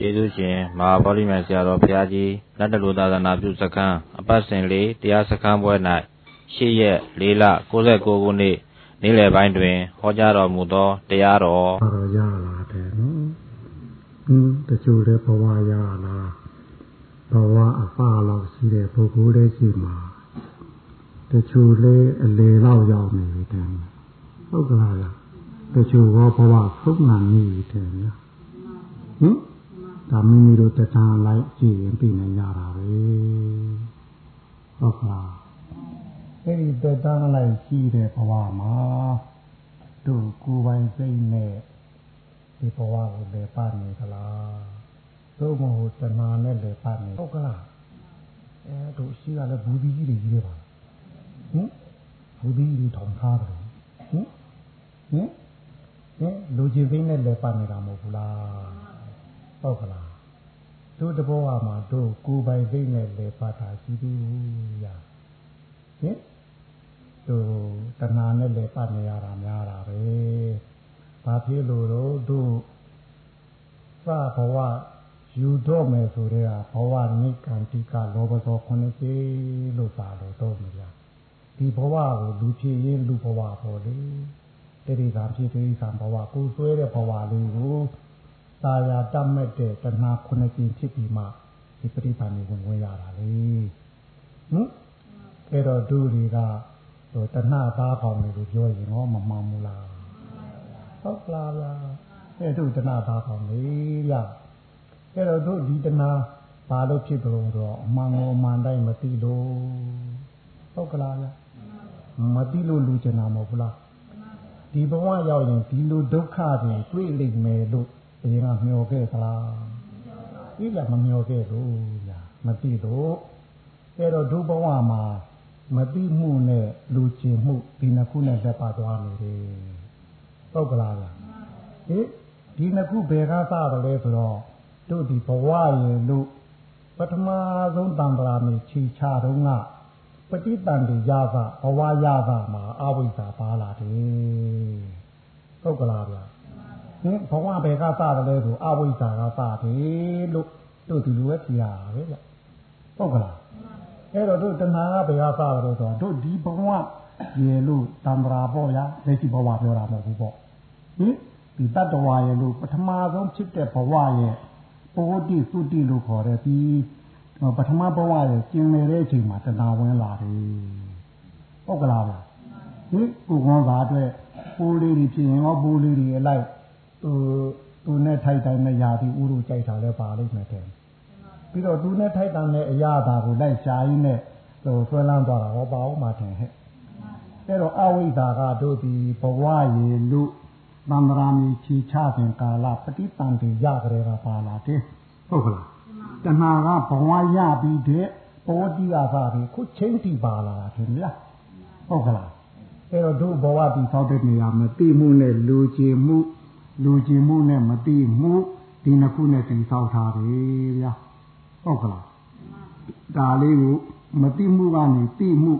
ကျေးဇူးရှင်မဟာဗောဓိမြိုင်ဆရာတော်ဘုရားကြီးလက်တလူသာသနာပြုစခန်းအပတ်စဉ်လေးတရားစခန်းပွဲ၌ရှေ့ရက်၄လ69ခုနှစ်နေ့လယ်ပိုင်းတွင်ဟောကြားတော်မူသောတရားတော်တော်ရလာတယ်နော်ဟင်းတချို့လည်းဘဝရလာဘဝအပလောက်ရှိတဲ့ပုဂ္ဂိုလ်တွေရှိမှာတချို့လည်းအလေလောက်ရောက်နေတယ်ဟုတ်ကလားတချို့ဘောဘဝဆုံးမှနေတယ်နော်ဟင် ဒါမိမိတို့တဏှာလိုက်ကြည့်ရင်ပြနေကြတာပဲဟုတ်ကလားအဲ့ဒီတဏှာလိုက်ကြည့်တဲ့ဘဝမှာတို့ကိုယ်ပိုင်စိတ်နဲ့ဒီဘဝကိုလေပတ်နေသလားတို့မဟုတ်တဏှာနဲ့လေပတ်နေဟုတ်ကလားအဲတို့ရှိရလဲဘူးဒီကြီးတွေကြီးတွေပါဟင်ဘူးဒီကြီးထောင်ထားတယ်ဟင်ဟင်ဟင်လူကြီးသိနဲ့လေပတ်နေတာမဟုတ်ဘူးလား ဟုတ်ကလားတို့တဘောမှာတို့ကိုယ်ပိုင်သိနဲ့လေပါတာရှိသေးဘူးရာဟင်တို့တဏှာနဲ့လေပတ်နေရတာများတာပဲဘာဖြစ်လို့တော့တို့စဘဝယူတော့မယ်ဆိုတဲ့ဘဝနိကံတိကလောဘသောခုနှစ်စီလို့ပါလို့တော့မရဒီဘဝကိုလူဖြစ်ရင်လူဘဝပေါ်လေတတိကံဖြစ်တိကံဘဝကိုဆွဲတဲ့ဘဝလေးကို ตาယာတတ်မဲ့တဲ့တဏှာခုနှစ်ကျင်ဖြစ်ပြီးမှဒီပရိပါဏိဝင်ဝင်ရတာလေဟင်အဲ့တော့ဒုတွေကဟိုတဏှာသားပေါင်းလို့ပြောရင်ဟောမမှန်ဘူးလားဟုတ်လားဗျာအဲ့တို့တဏှာသားပေါင်းလေဗျာအဲ့တော့တို့ဒီတဏှာဘာလို့ဖြစ်ကြလို့တော့အမှန်ကိုအမှန်တိုင်းမသိလို့ဟုတ်ကလားဗျာမသိလို့လူကျင်တာမဟုတ်ဘူးလားဒီဘဝရောက်ရင်ဒီလိုဒုက္ခတွေတွေ့လိမ့်မယ်လို့ အရင်ကမျောခဲ့သလားဒီကမမျောခဲ့ဘူးညာမသိတော့အဲ့တော့ဒုဘဝမှာမသိမှုနဲ့လူကျင်မှုဒီနှစ်ခုနဲ့လက်ပါသွားနေတယ်ပုတ်ကလားလားဟင်ဒီနှစ်ခုဘယ်ကစတယ်လဲဆိုတော့တို့ဒီဘဝရဲ့လို့ပထမဆုံးတံပရာမီခြိချတော့ကပฏิတန်တိရသဘဝရသမှာအဝိဇ္ဇာပါလာတယ်ပုတ်ကလားဗျာ ဟင်ဘဝဘယ်ကစတယ်လဲဆိုအဝိဇ္ဇာကစတယ်လို့တို့ဒီလိုပဲဖြေရတာပဲဗျဟုတ်ကလားအဲ့တော့တို့တဏှာကဘယ်ကစတယ်လို့ဆိုတော့တို့ဒီဘဝရေလို့တံ္ဍရာပေါ့ဗျာလက်ရှိဘဝပြောတာမဟုတ်ဘူးပေါ့ဟင်ဒီတတ္တဝါရေလို့ပထမဆုံးဖြစ်တဲ့ဘဝရဲ့ပိုတိသုတိလို့ခေါ်တဲ့ဒီပထမဘဝရဲ့ကျင်နေတဲ့အချိန်မှာတဏှာဝင်လာတယ်ဟုတ်ကလားဗျဟင်ကိုကောသာအတွက်ပိုးလေးတွေဖြစ်ရင်ရောပိုးလေးတွေအလိုက် သူသူနဲ့ထိုက်တိုင်းနဲ့ရာပြီးဥရုကြိုက်တာလည်းပါလိမ့်မယ်တဲ့ပြီးတော့သူနဲ့ထိုက်တန်တဲ့အရာသာကိုလိုက်ရှားရင်းနဲ့ဟိုဆွဲလန်းသွားတာဟောပါအောင်မှထင်ဟဲ့အဲ့တော့အဝိဇ္ဇာကတို့ဒီဘဝရေလူသံဃာမီချီချစဉ်ကာလပฏิတန်တေရကြတဲ့ကပါလာတယ်ဟုတ်ကလားတဏှာကဘဝရပြီးတဲ့ဘောတိအသာပြီးခုချင်းတီပါလာတာထင်မလားဟုတ်ကလားအဲ့တော့တို့ဘဝတည်ဆောက်တဲ့နေရာမသိမှုနဲ့လူချင်မှု လူကျင်မှုနဲ့မသိမှုဒီနှစ်ခုနဲ့တင်ဆောက်ထားတယ်ဗျာဟုတ်ကလားဒါလေးကိုမသိမှုကနေသိမှု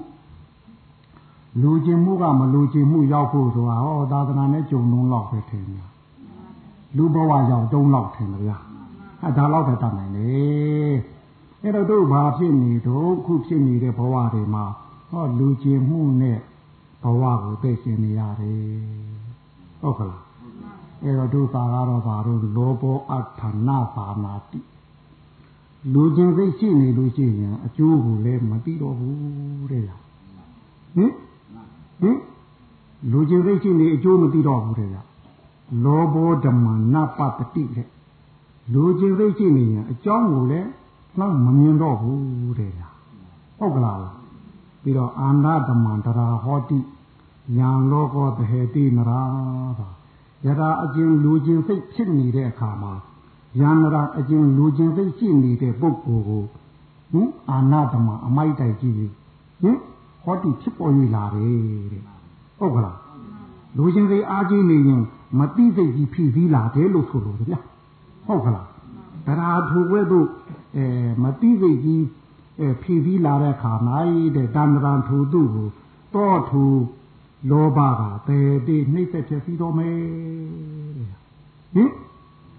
လူကျင်မှုကမလူကျင်မှုရောက်ဖို့ဆိုတာဟောသာသနာနဲ့ကြုံလုံးလောက်ပဲထင်တယ်လူဘဝရောက်တုံးလောက်ထင်တယ်ဗျာအဲဒါလောက်ပဲတတ်နိုင်လေအဲ့တော့တို့ဘာဖြစ်နေတော့ခုဖြစ်နေတဲ့ဘဝတွေမှာဟောလူကျင်မှုနဲ့ဘဝကိုသိရှင်နေရတယ်ဟုတ်ကလား အဲတော့ဒုပါကတော့ဘာလို့လောဘောအဌာဏပါမာတိလူချင်းစိတ်ရှိနေလို့ရှိရင်အကျိုးကိုလည်းမသိတော့ဘူးတဲ့လားဟင်ဟင်လူချင်းစိတ်ရှိနေအကျိုးမသိတော့ဘူးတဲ့လားလောဘောဓမ္မနာပတတိတဲ့လူချင်းစိတ်ရှိနေရင်အကြောင်းကိုလည်းနှောက်မမြင်တော့ဘူးတဲ့လားဟုတ်ကလားပြီးတော့အာန္ဒဓမ္မန္တရာဟောတိညာလောကောတဟေတိနရာပါ ယထာအကျဉ်လူချင်းစိတ်ဖြစ်နေတဲ့အခါမှာယန္တရာအကျဉ်လူချင်းစိတ်ရှိနေတဲ့ပုဂ္ဂိုလ်ကိုဟင်အာနာတမအမိုက်တိုက်ကြည့်ဟင်ဟောတိဖြစ်ပေါ်၍လာတယ်တဲ့ဟုတ်ကလားလူချင်းစိတ်အားကြီးနေရင်မတိစိတ်ကြီးဖြစ်ပြီးလာတယ်လို့ဆိုလို့ဗျာဟုတ်ကလားတရားထူဝဲတို့အဲမတိစိတ်ကြီးအဲဖြည်ပြီးလာတဲ့ခါ၌တဲ့တန္တရံထူသူ့ကိုတောထူ လောဘကတည်တည်နှိမ့်ဆက်ဖြစ်ပြီးတော့မယ်ဟင်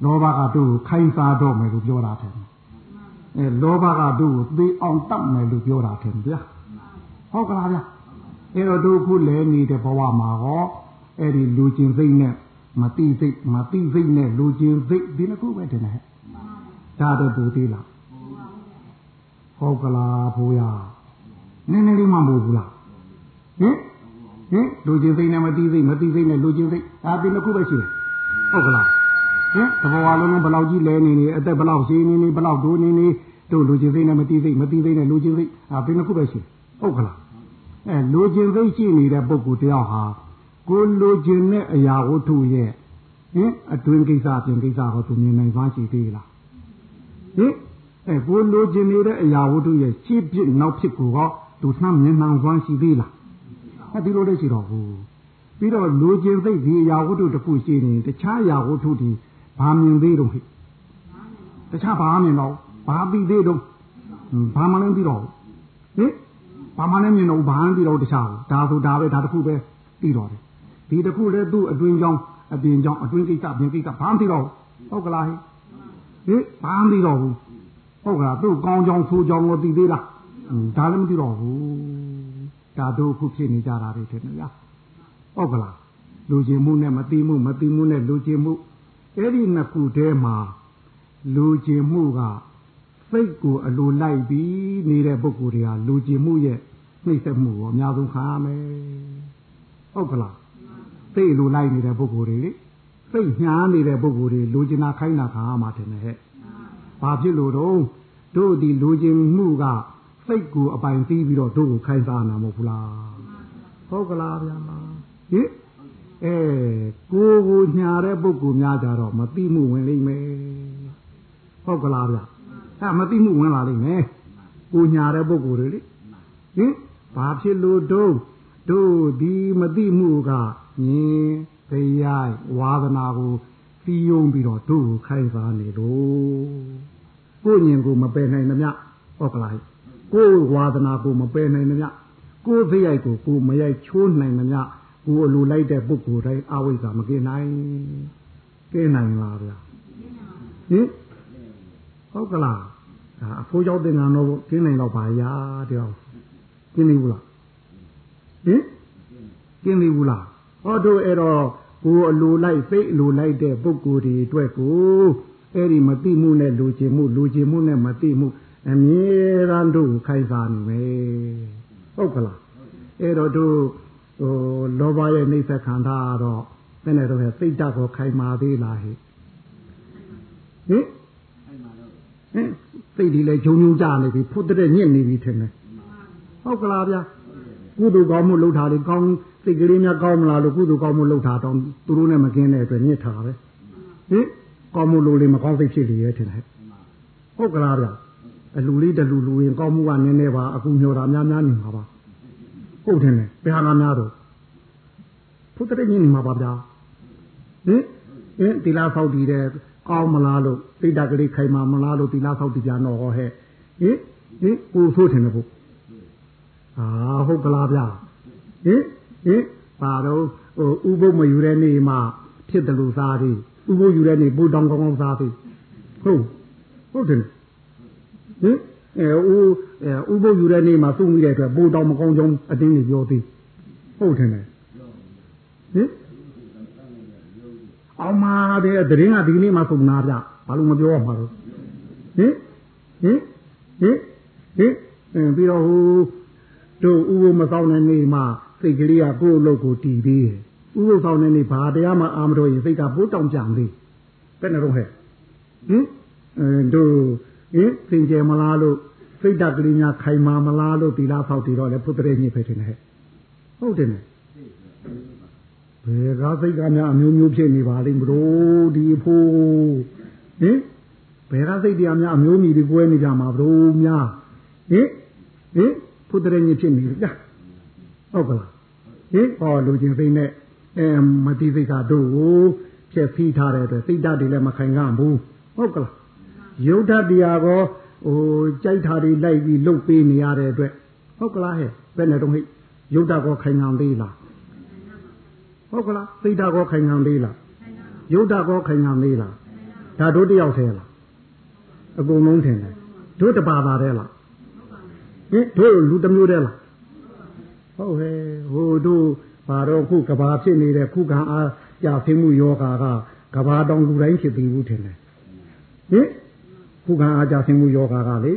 လောဘကတို့ကိုခိုင်းစားတော့မယ်လို့ပြောတာတယ်အဲလောဘကတို့ကိုသေအောင်တတ်မယ်လို့ပြောတာတယ်ဗျာဟုတ်ကလားဗျာအဲတော့တို့ခုလဲနေတဲ့ဘဝမှာဟောအဲ့ဒီလူကျင်စိတ်နဲ့မတိစိတ်မတိစိတ်နဲ့လူကျင်စိတ်ဒီနှစ်ခုပဲတင်တယ်ဒါတော့ပူသေးလားဟုတ်ကလားဘိုးရနည်းနည်းလေးမှမဟုတ်ဘူးလားဟင် ဟင်လူကျင်စိတ်နဲ့မတိစိတ်မတိစိတ်နဲ့လူကျင်စိတ်ဒါဒီနှစ်ခုပဲရှိတယ်ဟုတ်ကလားဟင်တဘောလုံးလုံးဘလောက်ကြီးလဲနေနေအသက်ဘလောက်ရှိနေနေဘလောက်ဒိုးနေနေတို့လူကျင်စိတ်နဲ့မတိစိတ်မတိစိတ်နဲ့လူကျင်စိတ်ဒါဒီနှစ်ခုပဲရှိဟုတ်ကလားအဲလူကျင်စိတ်ရှိနေတဲ့ပုဂ္ဂိုလ်တယောက်ဟာကိုလူကျင်တဲ့အရာဝတ္ထုရဲ့ဟင်အတွင်းကိစ္စပြင်ကိစ္စဟောသူမြင်နိုင်သွားရှိသေးလားဟင်အဲကိုလူကျင်နေတဲ့အရာဝတ္ထုရဲ့ရှေ့ပြစ်နောက်ဖြစ်ကိုဟောသူနှမ်းမြင်နိုင်သွားရှိသေးလား အဲဒီလိုလည်းရှိတော့ဘူးပြီးတော့လူကျင်သိဒီအရာဝတ္ထုတစ်ခုရှိနေတခြားအရာဝတ္ထုဒီဘာမြင်သေးတော့ဟိတခြားဘာမြင်တော့ဘာပြီးသေးတော့ဘာမှလည်းပြီးတော့ဟင်ဘာမှလည်းမြင်တော့ဘာမှပြီးတော့တခြားဒါဆိုဒါပဲဒါတစ်ခုပဲပြီးတော့တယ်ဒီတစ်ခုလည်းသူ့အတွင်းကြောင်းအပြင်ကြောင်းအတွင်းကိစ္စပြင်ကိစ္စဘာမှပြီးတော့ဟုတ်ကလားဟိဟင်ဘာမှပြီးတော့ဘူးဟုတ်ကလားသူ့ကောင်းကြောင်းဆိုးကြောင်းကိုသိသေးလားဒါလည်းမသိတော့ဘူး ဒါတို့ခုဖြစ်နေကြတာတွေတဲ့နော်ဟုတ်ကလားလူချင်းမှုနဲ့မသိမှုမသိမှုနဲ့လူချင်းမှုအဲ့ဒီနှစ်ခုတည်းမှာလူချင်းမှုကစိတ်ကိုအလိုလိုက်ပြီးနေတဲ့ပုဂ္ဂိုလ်တွေဟာလူချင်းမှုရဲ့နှိမ့်ဆက်မှုကိုအများဆုံးခံရမယ်ဟုတ်ကလားစိတ်လိုလိုက်နေတဲ့ပုဂ္ဂိုလ်တွေလေစိတ်ညားနေတဲ့ပုဂ္ဂိုလ်တွေလူချင်းနာခိုင်းတာခံရမှာတယ်နဲ့ဟဲ့ဘာဖြစ်လို့တော့တို့ဒီလူချင်းမှုက စိတ်ကိုအပိုင်ပြီးပြီးတော့တို့ကိုခိုင်းစားနာမဟုတ်ဘူးလားဟုတ်ကလားဗျာဟင်အဲကိုကိုညာတဲ့ပုဂ္ဂိုလ်များကြတော့မသိမှုဝင်လိမ့်မယ်ဟုတ်ကလားဗျအဲမသိမှုဝင်လာလိမ့်မယ်ကိုညာတဲ့ပုဂ္ဂိုလ်တွေလေဟင်ဘာဖြစ်လို့တို့တို့ဒီမသိမှုကညင်တရားဝါဒနာကိုစီယုံပြီးတော့တို့ကိုခိုင်းစားနေလို့ကိုညင်ကိုမပယ်နိုင်သမျှဟုတ်ကလား ကိုဝါဒနာကိုမပယ်နိုင်သမျှကိုသိရိုက်ကိုကိုမရိုက်ချိုးနိုင်သမျှကိုအလိုလိုက်တဲ့ပုဂ္ဂိုလ်တိုင်းအဝိဇ္ဇာမကင်းနိုင်ကင်းနိုင်လားဗျာဟင်ဟုတ်ကလားဒါအဖိုးကြောင့်တင်ငါတော့ကင်းနိုင်တော့ပါရာတယောက်ကင်းနေဘူးလားဟင်ကင်းနေဘူးလားဟောတို့အဲ့တော့ကိုအလိုလိုက်စိတ်အလိုလိုက်တဲ့ပုဂ္ဂိုလ်တွေအတွက်ကိုအဲ့ဒီမသိမှုနဲ့လူချင်မှုလူချင်မှုနဲ့မသိမှု အမြဲတမ်းတို့ခိုင်းစားနေမယ်ဟုတ်ကလားအဲ့တော့တို့ဟိုလောဘရဲ့နှိစ္စခန္ဓာကတော့ဘယ်နဲ့တော့စိတ်ဓာတ်ကိုခိုင်မာသေးလားဟိဟင်ဟင်စိတ်ဒီလေဂျုံဂျုံကြနေပြီဖုတ်တဲ့ညစ်နေပြီထင်တယ်ဟုတ်ကလားဗျာကုသိုလ်ကောင်းမှုလုပ်တာတွေကောင်းစိတ်ကလေးများကောင်းမလားလို့ကုသိုလ်ကောင်းမှုလုပ်တာတော့သူတို့နဲ့မကင်းတဲ့အတွက်ညစ်တာပဲဟင်ကောင်းမှုလို့လေမကောင်းစိတ်ဖြစ်လေရဲ့ထင်တယ်ဟုတ်ကလားဗျာ အလူလေးတလူလူရင်ကောင်းမှုကနည်းနည်းပါအခုညော်တာများများနေမှာပါဟုတ်တယ်လေဘယ်ဟာကများတော့ဖုတ်တဲ့ညင်းနေမှာပါဗျာဟင်အင်းတီလာဆောက်တည်တဲ့ကောင်းမလားလို့သိတာကလေးခိုင်မာမလားလို့တီလာဆောက်တည်ကြတော့ဟောဟဲ့ဟင်ဟင်ပူဆိုးတယ်လို့အာဟုတ်ကလားဗျာဟင်ဟင်ပါတော့ဟိုဥပုပ်မယူတဲ့နေ့မှဖြစ်တယ်လို့စားသေးဥပုပ်ယူတဲ့နေ့ပူတောင်ကောင်းကောင်းစားသေးဟုတ်ဟုတ်တယ် ဟင်အဲဦးအဲဥပုပ်ယူတဲ့နေ့မှာသုံးမိတဲ့အတွက်ပိုးတောင်မကောင်းကြောင်းအတင်းကြီးပြောသေးဟုတ်တယ်ဟင်အောင်မာတဲ့တရင်ကဒီနေ့မှသုံးနာပြဘာလို့မပြောမှာတော့ဟင်ဟင်ဟင်ဟင်ပြီးတော့ဟိုတို့ဥပုပ်မဆောင်တဲ့နေ့မှာစိတ်ကလေးကကိုယ့်အလုပ်ကိုတည်သေးတယ်ဥပုပ်ဆောင်တဲ့နေ့ဘာတရားမှအာမတော်ရင်စိတ်ကပိုးတောင်ကြံသေးဘယ်နဲ့တော့ဟဲ့ဟင်အဲတို့ ဟင်သင်ကြမလားလို့စိတ်ဓာတ်ကလေးများခိုင်မာမလားလို့သီလဖောက်တည်တော့လေဖုတ္တရေညစ်ပဲထင်တယ်ဟုတ်တယ်နဲ့ဘယ်ကစိတ်ကများအမျိုးမျိုးဖြစ်နေပါလိမ့်မလို့ဒီဖို့ဟင်ဘယ်ကစိတ်တရားများအမျိုးမျိုးတွေကွဲနေကြမှာဘလို့များဟင်ဟင်ဖုတ္တရေညစ်ဖြစ်နေကြဟုတ်ကလားဟင်ဟောလူချင်းစိတ်နဲ့အဲမတိစိတ်ကတို့ကိုဖြည့်ဖီးထားတဲ့အတွက်စိတ်ဓာတ်တွေလည်းမခိုင်ခံ့ဘူးဟုတ်ကလား ယုတ်ဓာတ်တရားကောဟိုကြိုက်တာတွေလိုက်ပြီးလှုပ်ပေးနေရတဲ့အတွက်ဟုတ်ကလားဟဲ့ဘယ်နဲ့တော့ဟိယုတ်ဓာတ်ကောခိုင်ငံသေးလားဟုတ်ကလားစိတ်ဓာတ်ကောခိုင်ငံသေးလားယုတ်ဓာတ်ကောခိုင်ငံသေးလားဟဒါတို့တယောက်သေးလားအကုန်လုံးထင်တယ်တို့တပါပါတဲ့လားဟင်တို့လူတစ်မျိုးတည်းလားဟုတ်ဟဲ့ဟိုတို့ဘာတော့ခုကဘာဖြစ်နေတဲ့ခုခံအားကြာသိမှုယောဂါကကဘာတောင်လူတိုင်းဖြစ်ပြီးဘူးထင်တယ်ဟင် ခုခံအားကြာသိမှုယောဂါကလေ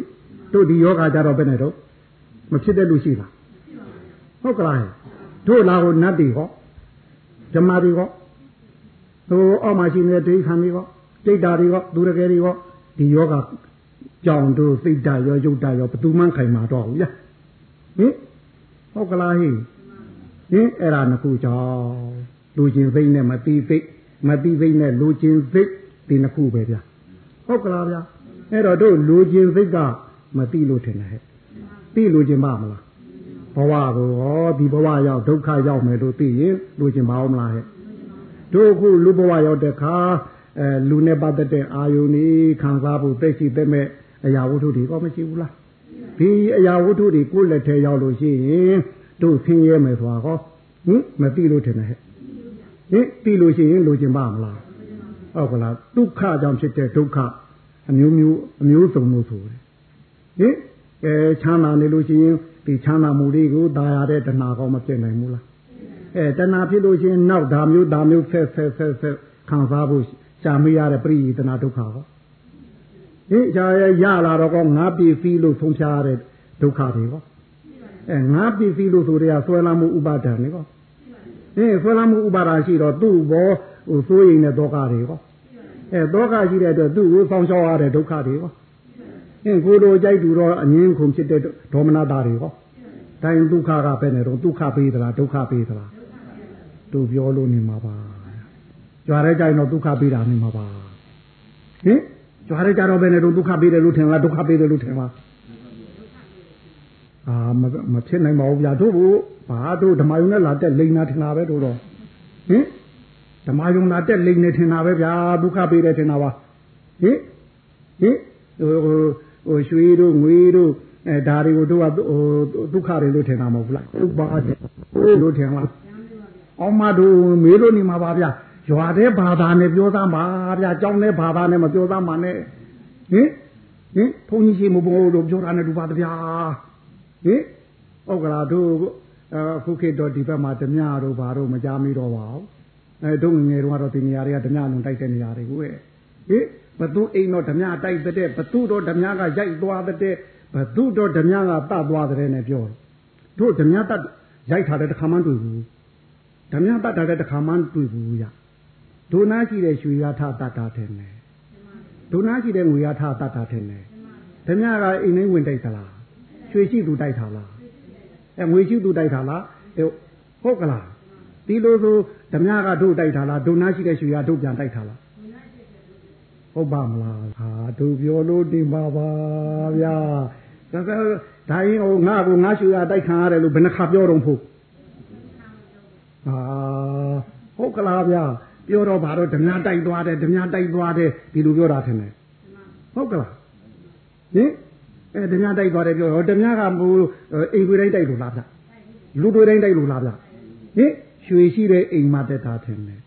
တို့ဒီယောဂါကြတော့ဘယ်နဲ့တော့မဖြစ်တဲ့လူရှိလားဟုတ်ကလားတို့လာကိုနတ်တွေဟောဓမ္မတွေဟောဟိုအောက်မှာရှိနေတဲ့ဒိဋ္ဌာန်တွေဟောဒိဋ္ဌာတွေဟောသူရကယ်တွေဟောဒီယောဂါကြောင်တို့သိတ္တရောယုတ်တရောဘသူမှခိုင်မာတော့ဘူးဗျဟင်ဟုတ်ကလားဟိဟင်အဲ့ဒါနှစ်ခုကြောင့်လူချင်းစိတ်နဲ့မတိစိတ်မတိစိတ်နဲ့လူချင်းစိတ်ဒီနှစ်ခုပဲဗျဟုတ်ကလားဗျ အဲ့တော့တို့လူချင်းစိတ်ကမတိလို့ထင်တယ်ဟဲ့တိလူချင်းပါမလားဘဝကိုဟောဒီဘဝရောက်ဒုက္ခရောက်မယ်လို့သိရင်လူချင်းပါအောင်မလားဟဲ့တို့အခုလူဘဝရောက်တဲ့ခါအဲလူနဲ့ပတ်သက်တဲ့အာယုန်ကြီးခံစားဖို့သိရှိတဲ့မဲ့အရာဝတ္ထုတွေကမရှိဘူးလားဒီအရာဝတ္ထုတွေကိုလက်ထဲရောက်လို့ရှိရင်တို့ဆင်းရဲမယ်ဆိုတာဟောဟင်မသိလို့ထင်တယ်ဟဲ့ဟင်သိလို့ရှိရင်လိုချင်ပါမလားဟုတ်ကလားဒုက္ခကြောင့်ဖြစ်တဲ့ဒုက္ခ အမျိုးမျိုးအမျိုးစုံလို့ဆိုတယ်ဟင်အဲချမ်းသာနေလို့ရှိရင်ဒီချမ်းသာမှုတွေကိုဒါရတဲ့တဏှာကောမဖြစ်နိုင်ဘူးလားအဲတဏှာဖြစ်လို့ရှိရင်နောက်ဒါမျိုးဒါမျိုးဆက်ဆက်ဆက်ဆက်ခံစားဖို့ရှားမရတဲ့ပရိယတနာဒုက္ခဟောဟင်ရှားရရလာတော့ကောငါပြည်ဖီးလို့ဆုံးဖြားရတဲ့ဒုက္ခတွေဟောအဲငါပြည်ဖီးလို့ဆိုတဲ့ကဆွဲလာမှုဥပါဒံတွေဟောဟင်ဆွဲလာမှုဥပါဒံရှိတော့သူ့ဘောဟိုစိုးရိမ်တဲ့ဒုက္ခတွေဟော အဲဒုက္ခရှိတဲ့အတွက်သူ့ကိုဆောင်းရှောက်ရတဲ့ဒုက္ခတွေဟောဟင်ကိုလိုကြိုက်သူတော့အငင်းခုန်ဖြစ်တဲ့ဒေါမနတာတွေဟောတိုင်းဒုက္ခကပဲနဲ့တော့ဒုက္ခပေးသလားဒုက္ခပေးသလားတို့ပြောလို့နေမှာပါကြွားတဲ့ကြိုင်တော့ဒုက္ခပေးတာနေမှာပါဟင်ကြွားတဲ့ကြတော့ပဲနဲ့တော့ဒုက္ခပေးတယ်လို့ထင်လားဒုက္ခပေးတယ်လို့ထင်လားအာမမဖြစ်နိုင်ပါဘူးဗျာတို့ဘုဘာတို့ဓမ္မယုံနဲ့လာတက်လိန်နာထင်တာပဲတို့တော့ဟင် ဓမ္မယုံလာတက်လိန်နေထင်တာပဲဗျာဒုက္ခပေးတယ်ထင်တာပါဟင်ဟင်ဟိုဟိုရွှေတို့ငွေတို့အဲဒါတွေကိုတို့ကဟိုဒုက္ခတွေလို့ထင်တာမဟုတ်ဘူးလားဥပါဒေလို့ထင်လားအောင်မတို့မေးလို့နေမှာပါဗျာရွာတဲ့ဘာသာနဲ့ပြောသားမှာဗျာကြောင်းတဲ့ဘာသာနဲ့မပြောသားမှာနဲ့ဟင်ဟင်ဘုန်းကြီးရှိမဘိုးတို့ပြောတာနဲ့တူပါဗျာဟင်ဩကလာတို့အခုခေတ်တော့ဒီဘက်မှာဓမြတို့ဘာတို့မကြမိတော့ပါဘူး အဲတို့ငငယ်တုန်းကတော့ဒီနေရာတွေကဓမြလုံးတိုက်တဲ့နေရာတွေကိုဟဲ့ဟင်ဘသူအိမ်တော့ဓမြတိုက်တဲ့ဘသူတော့ဓမြကရိုက်သွားတဲ့ဘသူတော့ဓမြကတတ်သွားတဲ့နဲ့ပြောတို့ဓမြတတ်ရိုက်ထားတဲ့တစ်ခါမှတွေ့ဘူးဓမြတတ်ထားတဲ့တစ်ခါမှတွေ့ဘူးရဒုနာရှိတဲ့ရွှေရထတတ်တာတယ်နဲ့ဒုနာရှိတဲ့ငွေရထတတ်တာတယ်နဲ့ဓမြကအိမ်တိုင်းဝင်တိုက်သလားရွှေရှိသူတိုက်တာလားအဲငွေရှိသူတိုက်တာလားဟုတ်ကလားဒီလိုဆို ဓမြကတို့တိုက်တာလားဒုနာရှိတဲ့ရွှေရတို့ပြန်တိုက်တာလားဟုတ်ပါမလားဟာတို့ပြောလို့တင်ပါပါဗျာဒါကဒါရင်ဟိုငါ့ကိုငါရွှေရတိုက်ခံရတယ်လို့ဘယ်နှခါပြောတော့ဖို့ဟာဟုတ်ကလားဗျာပြောတော့ဘာတော့ဓမြတိုက်သွားတယ်ဓမြတိုက်သွားတယ်ဒီလိုပြောတာထင်တယ်ဟုတ်ကလားဟင်အဲဓမြတိုက်သွားတယ်ပြောတော့ဓမြကမူအိမ်တွေတိုင်းတိုက်လို့လားဗျလူတွေတိုင်းတိုက်လို့လားဗျဟင် ရွှေရှိတဲ့အိမ်မှာတက်တာထင်တယ်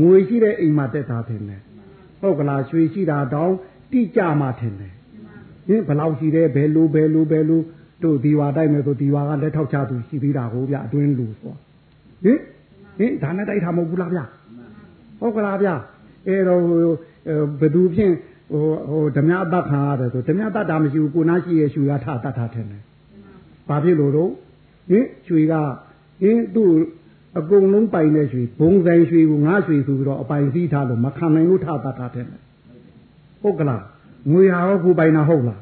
ငွေရှိတဲ့အိမ်မှာတက်တာထင်တယ်ဟုတ်ကလားရွှေရှိတာတောင်းတိကြမှထင်တယ်ဟင်ဘယ်လောက်ရှိတယ်ဘယ်လိုဘယ်လိုဘယ်လိုတို့ဒီဝါတိုက်မယ်ဆိုဒီဝါကလက်ထောက်ချသူရှိသေးတာကိုဗျအတွင်းလူဆိုဟင်ဟင်ဒါနဲ့တိုက်တာမဟုတ်ဘူးလားဗျဟုတ်ကလားဗျအဲတော့ဘယ်သူဖြင့်ဟိုဟိုဓမြအတတ်ခံရတယ်ဆိုဓမြတတ်တာမရှိဘူးကိုနာရှိရဲ့ရွှေကထတတ်တာထင်တယ်ဘာဖြစ်လို့တော့ဟင်ရွှေကဟင်သူ့ အကုန်လုံးပိုင်တဲ့ရွှေဘုံဆိုင်ရွှေကိုငါရွှေဆိုပြီးတော့အပိုင်စည်းထားလို့မခံနိုင်လို့ထတတ်တာထင်တယ်ဟုတ်ကလားငွေဟာရောကိုပိုင်တာဟုတ်လား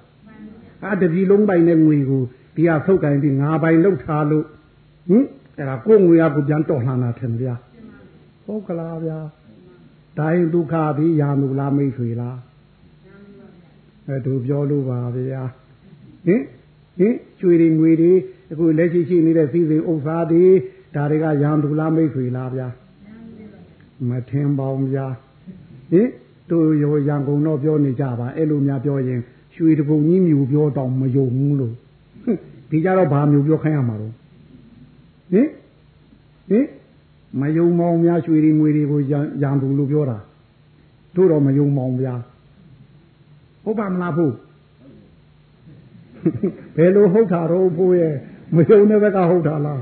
အာတပြီလုံးပိုင်တဲ့ငွေကိုဒီဟာထုတ်တိုင်းပြီးငါပိုင်လောက်ထားလို့ဟင်အဲ့ဒါကိုငွေကကိုပြန်တော်လှန်တာထင်ဗျာဟုတ်ကလားဗျာတိုင်းဒုက္ခပြီးရာမူလားမိတ်ဆွေလားအဲသူပြောလို့ပါဗျာဟင်ဟင်ကျွေတွေငွေတွေအခုလက်ရှိရှိနေတဲ့စီစဉ်ဥစ္စာတွေ ဒါတွေကရံသူလားမိတ်ဆွေလားဗျာမထင်ပါဘူးဗျာဟင်တို့ရောရန်ကုန်တော့ပြောနေကြပါအဲ့လိုများပြောရင်ရွှေတပုံကြီးမြူပြောတော့မယုံဘူးလို့ဒီကြတော့ဘာမြူပြောခိုင်းရမှာတော့ဟင်ဟင်မယုံမောင်များရွှေတွေငွေတွေကိုရံသူလို့ပြောတာတို့တော့မယုံမောင်ဗျာဟဟုတ်ပါမလားဖို့ဘယ်လိုဟုတ်တာတော့ဖို့ရဲ့မယုံတဲ့ဘက်ကဟုတ်တာလား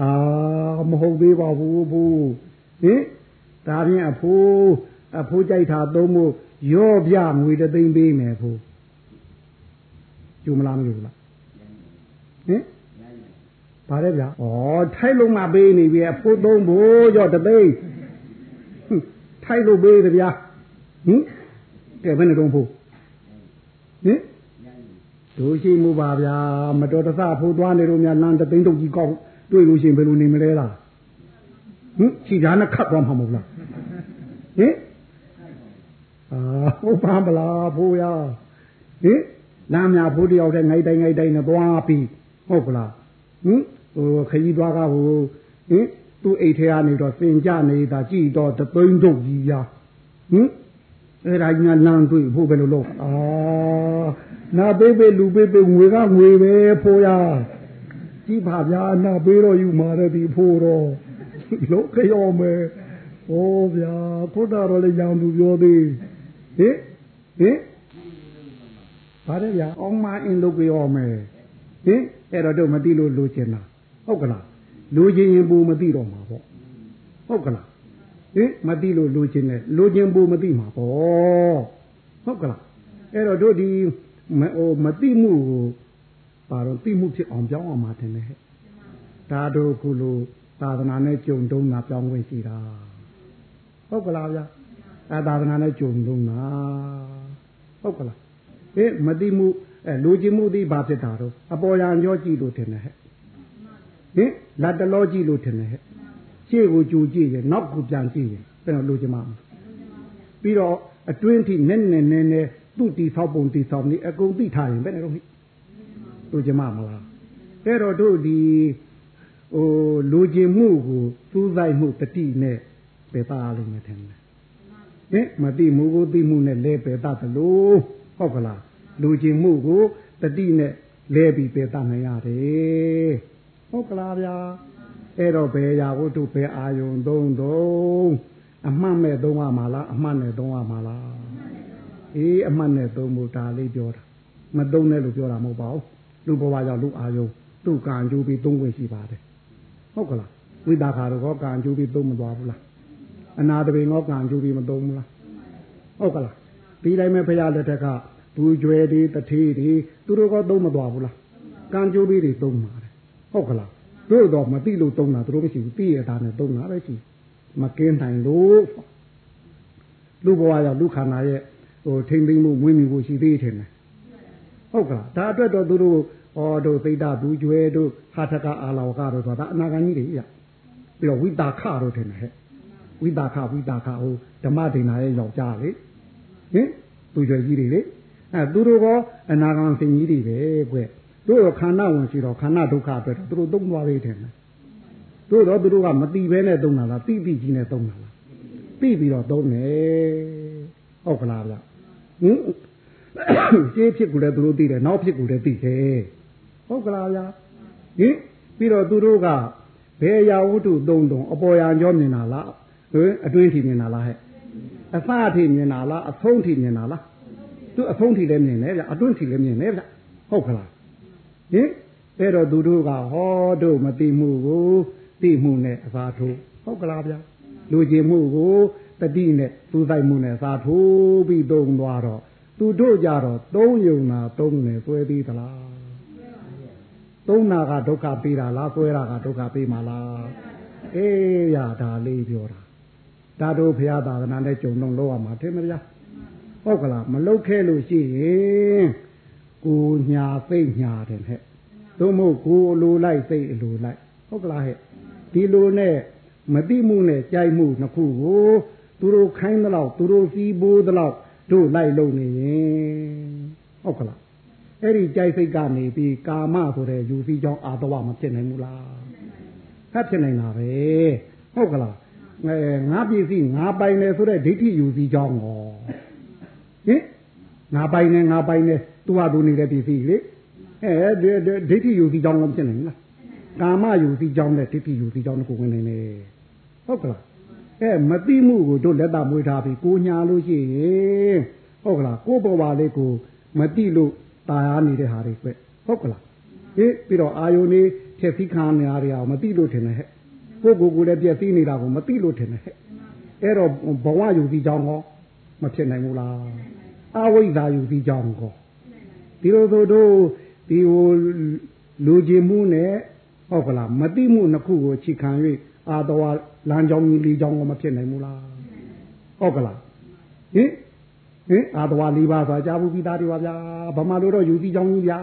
အာမဟုတ်သေးပါဘူးဖို့ဟင်ဒါဖြင့်အဖိုးအဖိုးကြိုက်တာသုံးဖို့ရော့ပြငွေတသိန်းပေးမယ်ဖို့ကျူမလားမကျူလားဟင်ပါရဲဗျာဩထိုက်လုံးမပေးနေပြီအဖိုးသုံးဖို့ရော့တသိန်းထိုက်လို့ပေးတယ်ဗျာဟင်ကဲဘယ်နဲ့တော့ဖို့ဟင်တို့ရှိမှုပါဗျာမတော်တဆဖိုးသွားနေလို့များလမ်းတသိန်းတုတ်ကြီးကောက် တွေ့လို့ရှိရင်ဘယ်လိုနေမလဲလားဟင်ခြေဓာတ်နဲ့ခတ်သွားမှာမဟုတ်လားဟင်အာဟုတ်ပါမလားဖိုးရဟင်လမ်းများဖိုးတယောက်တည်းငိုက်တိုင်းငိုက်တိုင်းနဲ့သွားပြီးဟုတ်ကလားဟင်ဟိုခကြီးသွားကဟိုဟင်သူ့အိတ်ထဲကနေတော့စင်ကြနေတာကြည်တော့တသိန်းတုတ်ကြီးရာဟင်အဲ့ဒါကြီးကလမ်းတွေ့ဖို့ပဲလို့လို့အာနာပေးပေးလူပေးပေးငွေကငွေပဲဖိုးရ ကြည့်ပါဗျာနာပေးတော့ယူมาတဲ့ဒီဖိုးတော့လုံးကြောမယ်ဟောဗျာခုတ္တတော့လည်းရောင်သူပြောသေးဟင်ဟင်ပါတယ်ဗျာအောင်မအင်းလုပ်ကြောမယ်ဟင်အဲ့တော့တို့မသိလို့လိုချင်တာဟုတ်ကလားလိုချင်ရင်ပူမသိတော့မှာပေါ့ဟုတ်ကလားဟင်မသိလို့လိုချင်တယ်လိုချင်ပူမသိမှာပေါ့ဟုတ်ကလားအဲ့တော့တို့ဒီမဟိုမသိမှုကို ပါတော့သိမှုဖြစ်အောင်ပြောင်းအောင်မှာတယ်လေဒါတို့ခုလိုသာသနာနဲ့ကြုံတုံးတာပြောင်းခွင့်ရှိတာဟုတ်ကလားဗျာအဲသာသနာနဲ့ကြုံတုံးတာဟုတ်ကလားဟင်မသိမှုအဲလူချင်းမှုသိဘာဖြစ်တာတော့အပေါ်ရန်ကြောကြည့်လို့ထင်တယ်ဟဲ့ဟင်လက်တလောကြည့်လို့ထင်တယ်ဟဲ့ရှေ့ကိုကြူကြည့်ရင်နောက်ကိုပြန်ကြည့်ရင်ဘယ်တော့လူချင်းမပြီးတော့အတွင်းထိနဲ့နဲ့နဲ့နဲ့သူ့တီဆောက်ပုံတီဆောက်နေအကုန်သိထားရင်ဘယ်နဲ့တော့ဟိ လူချင်းမမလားအဲ့တော့တို့ဒီဟိုလူချင်းမှုကိုစူးစိုက်မှုတတိနဲ့ပယ်သားလိမ့်မယ်ထင်တယ်ဟင်မသိမှုကိုသိမှုနဲ့လဲပယ်သားသလိုဟုတ်ကလားလူချင်းမှုကိုတတိနဲ့လဲပြီးပယ်သားနိုင်ရတယ်ဟုတ်ကလားဗျာအဲ့တော့ဘယ်ရာကိုတို့ဘယ်အာယုံသုံးသုံးအမှတ်မဲ့သုံးရမှာလားအမှတ်နဲ့သုံးရမှာလားအေးအမှတ်နဲ့သုံးဖို့ဒါလေးပြောတာမသုံးနဲ့လို့ပြောတာမဟုတ်ပါဘူး လူဘဝကြောင့်လူအာယုံသူ့ကံကြိုးပြီးသုံးခွင့်ရှိပါတယ်ဟုတ်ကလားဝိတာခါတော့ကံကြိုးပြီးသုံးမသွားဘူးလားအနာတပင်တော့ကံကြိုးပြီးမသုံးဘူးလားဟုတ်ကလားဒီတိုင်းပဲဖရာလက်ထက်ကဘူးကျွဲတွေတထေးတွေသူတို့ကသုံးမသွားဘူးလားကံကြိုးပြီးတွေသုံးပါတယ်ဟုတ်ကလားတို့တော့မသိလို့သုံးတာတို့မရှိဘူးသိရတာနဲ့သုံးတာပဲရှိမကင်းနိုင်လို့လူဘဝရောက်လူခန္ဓာရဲ့ဟိုထိမ့်သိမ့်မှုမွေးမြူဖို့ရှိသေးတယ် ဟုတ်ကလားဒါအတွက်တော့သူတို့ဩတို့သိတာဘူးကျွဲတို့ဟာထကအာလောကတို့ဆိုတာအနာဂါကြီးတွေရပြီးတော့ဝိတာခတို့ထင်တယ်ဟဲ့ဝိတာခဝိတာခဟိုဓမ္မဒိနာရဲ့ယောက်ျားလေဟင်သူကျွဲကြီးတွေလေအဲသူတို့ကအနာဂံစင်ကြီးတွေပဲကွတို့ရခန္ဓာဝင်ရှိတော့ခန္ဓာဒုက္ခအတွက်သူတို့သုံးသွားသေးတယ်တို့တော့သူတို့ကမတိပဲနဲ့သုံးတာလားတိတိကြီးနဲ့သုံးတာလားတိပြီးတော့သုံးတယ်ဟုတ်ကလားဗျဟင် ရှေးဖြစ်ကူလည်းသူတို့သိတယ်နောက်ဖြစ်ကူလည်းသိတယ်ဟုတ်ကလားဗျာဟင်ပြီးတော့သူတို့ကဘယ်ရာဝတ္ထုသုံးတုံအပေါ်ရာကြောမြင်တာလားဟင်အတွင်းထိမြင်တာလားဟဲ့အစထိမြင်တာလားအဆုံးထိမြင်တာလားသူအဆုံးထိလည်းမြင်တယ်ဗျအတွင်းထိလည်းမြင်တယ်ဗျဟုတ်ကလားဟင်အဲ့တော့သူတို့ကဟောတို့မသိမှုကိုသိမှုနဲ့အသာထိုးဟုတ်ကလားဗျလူကျင်မှုကိုတတိနဲ့သူ့ဆိုင်မှုနဲ့သာထိုးပြီးသုံးသွားတော့ သူတို့ကြတော့သုံးယုံနာသုံးနေသွဲပြီးသလားသုံးနာကဒုက္ခပေးတာလားသွဲတာကဒုက္ခပေးမှာလားအေးရဒါလေးပြောတာဒါတို့ဘုရားသာသနာနဲ့ကြုံတော့လောက်ရမှာထင်မလားဟုတ်ကလားမလုတ်ခဲလို့ရှိရင်ကိုညာသိညာတယ်ဟဲ့သို့မဟုတ်ကိုလိုလိုက်သိအလိုလိုက်ဟုတ်ကလားဟဲ့ဒီလိုနဲ့မတိမှုနဲ့ကြိုက်မှုနှစ်ခုကိုသူတို့ခိုင်းသလောက်သူတို့စီးပိုးသလောက် တို့လိုက်လုံနေရင်ဟုတ်ကလားအဲ့ဒီကြိုက်စိတ်ကနေပြီးကာမဆိုတဲ့ယူစီကြောင်းအာတဝမဖြစ်နိုင်ဘူးလားဖတ်ဖြစ်နိုင်တာပဲဟုတ်ကလားအဲငါပစ္စည်းငါပိုင်တယ်ဆိုတဲ့ဒိဋ္ဌိယူစီကြောင်းရောဟင်ငါပိုင်တယ်ငါပိုင်တယ်သူဟာသူနေတဲ့ပစ္စည်းလေအဲဒိဋ္ဌိယူစီကြောင်းမဖြစ်နိုင်ဘူးလားကာမယူစီကြောင်းနဲ့ဒိဋ္ဌိယူစီကြောင်းကိုဝင်နေတယ်ဟုတ်ကလား အဲမတိမှုကိုတို့လက်တာမွေးထားပြီးကိုညာလို့ရှိရင် ဟုတ်ကလားကိုဘဝလေးကိုမတိလို့ตายရနေတဲ့ဟာတွေပဲဟုတ်ကလားဟေးပြီးတော့အာယုန်လေးထက်ပြီးခံနေရတဲ့အောင်မတိလို့ထင်တယ်ဟဲ့ကိုကိုကိုလည်းပြည့်စည်နေတာကိုမတိလို့ထင်တယ်ဟဲ့အဲ့တော့ဘဝယူစီကြောင်းကောမဖြစ်နိုင်ဘူးလားအဝိဇ္ဇာယူစီကြောင်းကောဒီလိုဆိုတို့ဒီဟိုလူကျင်မှုနဲ့ဟုတ်ကလားမတိမှုနှစ်ခုကိုအခြေခံ၍ အာတော်လမ်းကြောင်းကြီးလေးကြောင်းကိုမဖြစ်နိုင်ဘူးလားဟုတ်ကလားဟင်ဟင်အာတော်လေးပါဆိုကြားဘူးပြီးသားတွေပါဗျာဗမာလိုတော့ယူစီကြောင်းကြီးဗျာ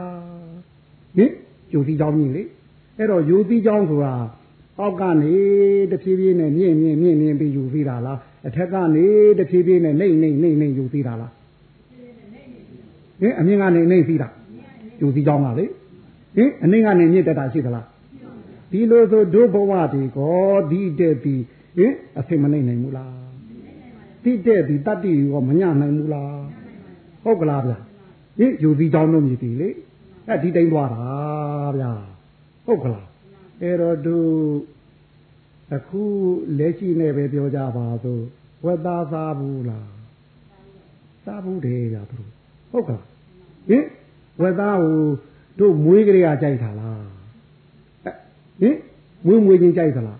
ဟင်ယူစီကြောင်းကြီးလေအဲ့တော့ယူစီကြောင်းဆိုတာအောက်ကနေတဖြည်းဖြည်းနဲ့မြင့်မြင့်မြင့်မြင့်ပြီးယူသေးတာလားအထက်ကနေတဖြည်းဖြည်းနဲ့နှိမ့်နှိမ့်နှိမ့်နှိမ့်ယူသေးတာလားဟင်အမြင့်ကနေနှိမ့်သေးတာယူစီကြောင်းကလေဟင်အနှိမ့်ကနေမြင့်တက်တာရှိသလား ဒီလိုဆိုဒုဘဝဒီကောဒီတဲ့ဒီဟင်အဖေမနိုင်နိုင်ဘူးလားဒီတဲ့ဒီတတ္တိရောမညနိုင်ဘူးလားဟုတ်ကလားဗျာဟင်ယူစီကြောင်းလို့မြည်ပြီလေအဲ့ဒီတိုင်းသွားတာဗျာဟုတ်ကလားအဲ့တော့သူအခုလက်ရှိနဲ့ပဲပြောကြပါစို့ဝတ်သားစားဘူးလားစားဘူးတယ်ဗျာသူဟုတ်ကလားဟင်ဝတ်သားဟိုတို့မွေးကလေးကကြိုက်တာလား ဟင်မွေးမွေးချင်းကြိုက်သလား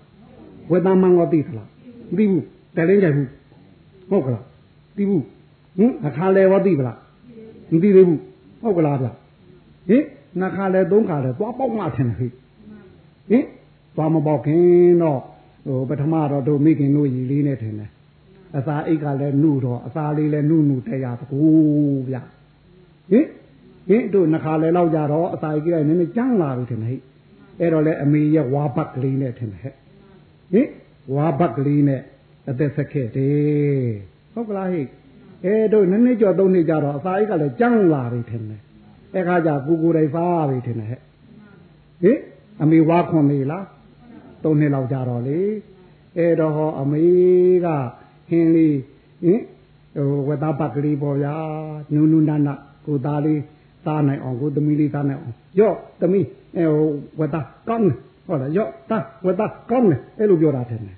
ဝတ်သားမန်းကောသိသလားမသိဘူးတယ်လင်းကြိုက်ဘူးဟုတ်ကလားသိဘူးဟင်အခါလဲရောသိပလားမသိသေးဘူးဟုတ်ကလားဗျဟင်နှခါလဲသုံးခါလဲသွားပေါက်မှထင်တယ်ဟိဟင်သွားမပေါက်ခင်တော့ဟိုပထမတော့တို့မိခင်တို့ရည်လေးနဲ့ထင်တယ်အစာအိတ်ကလည်းနှုတော့အစာလေးလည်းနှုနှုတရားတကူဗျဟင်ဟင်တို့နှခါလဲလောက်ကြတော့အစာအိတ်ကလည်းနည်းနည်းကျန်းလာပြီထင်တယ်ဟိ အဲ့တော့လေအမေရဲ့ဝါဘတ်ကလေးနဲ့ထင်တယ်ဟဲ့ဟင်ဝါဘတ်ကလေးနဲ့အသက်ဆက်ခဲ့တယ်ဟုတ်ကလားဟိအဲတို့နည်းနည်းကြော်သုံးနှစ်ကြတော့အစာအိတ်ကလည်းကျန်းလာပြီထင်တယ်အဲ့ခါကျကိုကိုယ်တိုင်စားပြီထင်တယ်ဟဲ့ဟင်အမေဝါခွန်နေလားသုံးနှစ်လောက်ကြတော့လေအဲ့တော့ဟောအမေကဟင်းလေးဟင်ဟိုဝတ်သားပတ်ကလေးပေါ့ဗျာနုနုနနကိုသားလေးစားနိုင်အောင်ကိုသမီးလေးစားနိုင်အောင်ရော့သမီး အဲဟိုဝတ်သားကောင်းတယ်ဟုတ်လားရော့သားဝတ်သားကောင်းတယ်အဲ့လိုပြောတာထင်တယ်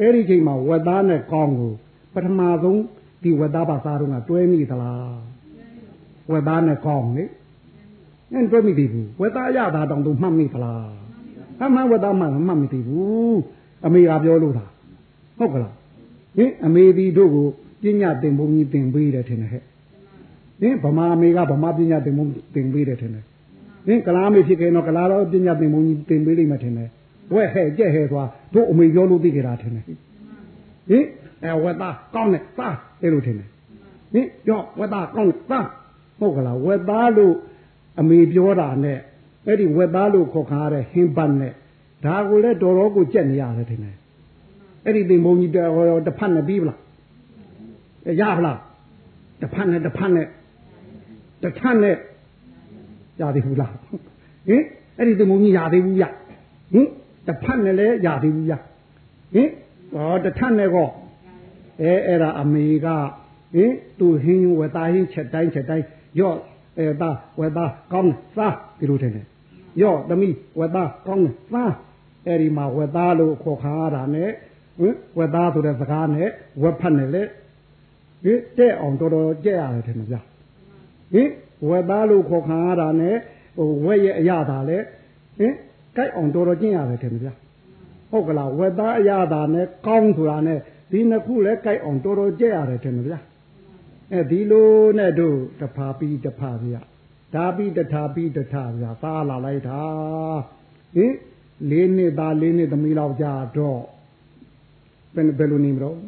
အဲ့ဒီချိန်မှာဝတ်သားနဲ့ကောင်းကိုပထမဆုံးဒီဝတ်သားပါစားတော့ကတွဲမိသလားဝတ်သားနဲ့ကောင်းလေအဲ့တွဲမိသေးဘူးဝတ်သားရတာတောင်သူမှတ်မိသလားအမှန်ဝတ်သားမှမှတ်မိသေးဘူးအမေကပြောလို့တာဟုတ်ကလားဟင်အမေဒီတို့ကိုပညာသင်ဘုံကြီးသင်ပေးတယ်ထင်တယ်ဟဲ့ဟင်ဗမာအမေကဗမာပညာသင်ဘုံသင်ပေးတယ်ထင်တယ် ဟင်ကလားမေဖြစ်ခဲ့တော့ကလားတော့ပညာသင်ဘုံကြီးသင်ပေးလိမ့်မယ်ထင်တယ်ဝဲဟဲ့ကြက်ဟဲ့သွားတို့အမေပြောလို့သိကြတာထင်တယ်ဟင်အဲဝက်သားကောင်းတယ်သားအဲ့လိုထင်တယ်ဟင်ကြောဝက်သားကောင်းတယ်သားဟုတ်ကလားဝက်သားလို့အမေပြောတာနဲ့အဲ့ဒီဝက်သားလို့ခေါ်ခါရတဲ့ဟင်းပတ်နဲ့ဒါကိုလည်းတော်တော်ကိုကြက်နေရတယ်ထင်တယ်အဲ့ဒီသင်ဘုံကြီးတော်တစ်ဖက်နဲ့ပြီးပလားရပါလားတစ်ဖက်နဲ့တစ်ဖက်နဲ့တစ်ထက်နဲ့ ရသေးဘူးလားဟင်အဲ့ဒီသင်ဘုံကြီးရသေးဘူးရဟင်တစ်ဖက်နဲ့လည်းရသေးဘူးရဟင်ဟောတစ်ထက်နဲ့ကောအဲအဲ့ဒါအမေကဟင်သူဟင်းဝက်သားဟင်းချက်တိုင်းချက်တိုင်းရော့အဲသားဝက်သားကောင်းစားဒီလိုတယ်ရော့သမီးဝက်သားကောင်းစားအဲ့ဒီမှာဝက်သားလို့ခေါ်ခါရတာနဲ့ဟင်ဝက်သားဆိုတဲ့စကားနဲ့ဝက်ဖတ်နဲ့လေဟင်တဲ့အောင်တော်တော်ကြက်ရတယ်ထင်မလားဟင် ဝက်သားလို့ခေါ်ခါရတာနဲ့ဟိုဝက်ရဲ့အရသာလေဟင်ကြိုက်အောင်တော်တော်ကျင့်ရတယ်ထင်မလားဟုတ်ကလားဝက်သားအရသာနဲ့ကောင်းဆိုတာနဲ့ဒီနှစ်ခုလည်းကြိုက်အောင်တော်တော်ကြက်ရတယ်ထင်မလားအဲဒီလိုနဲ့တို့တဖာပြီးတဖာပြဒါပြီးတထာပြီးတထပြသားလာလိုက်တာဟင်လေးနှစ်သားလေးနှစ်သမီးလောက်ကြာတော့ဘယ်ဘယ်လိုနေမလို့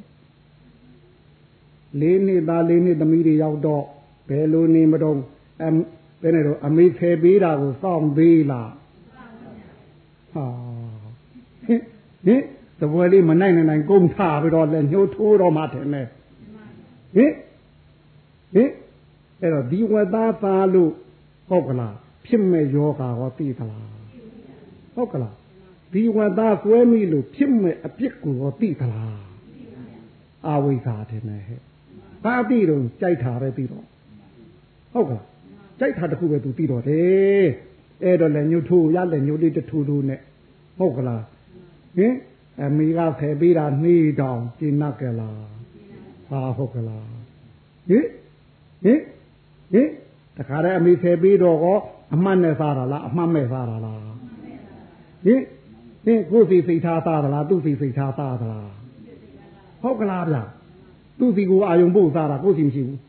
လေးနှစ်သားလေးနှစ်သမီးတွေရောက်တော့ဘယ်လိုနေမတော့ အဘယ်နဲ့တော့အမေဖယ်ပေးတာကိုစောင့်ပေးလားဟာဟင်ဟင်တပွဲလေးမနိုင်နိုင်ကုန်းထားပြီးတော့လည်းညှိုးထိုးတော့မှတယ်နဲ့ဟင်ဟင်အဲ့တော့ဒီဝတ်သားသားလို့ဟုတ်ကလားဖြစ်မဲ့ယောဂါဟောသိသလားဟုတ်ကလားဒီဝတ်သားကွဲမိလို့ဖြစ်မဲ့အပြစ်ကိုဟောသိသလားအာဝိဇ္ဇာတယ်နဲ့ဟဲ့ဘာသိတော့ကြိုက်တာပဲသိတော့ဟုတ်ကလား ကြိုက်တာတခုပဲသူသိတော့တယ်အဲ့တော့လည်းညှို့ထိုးရလည်းညှို့လေးတထူထူနဲ့ဟုတ်ကလားဟင်အမိကဖယ်ပေးတာနှီးတောင်ကျင်းနကလားဟာဟုတ်ကလားဟင်ဟဟင်ဟင်တခါတည်းအမေဆယ်ပြီးတော့ကောအမှတ်နဲ့စားတာလားအမှတ်မဲ့စားတာလားဟင်ဟင်ကိုယ်စီစိတ်ထားစားတာလားသူ့စီစိတ်ထားစားတာလားဟုတ်ကလားဗျာသူ့စီကိုအာယုံဖို့စားတာကိုယ်စီမရှိဘူး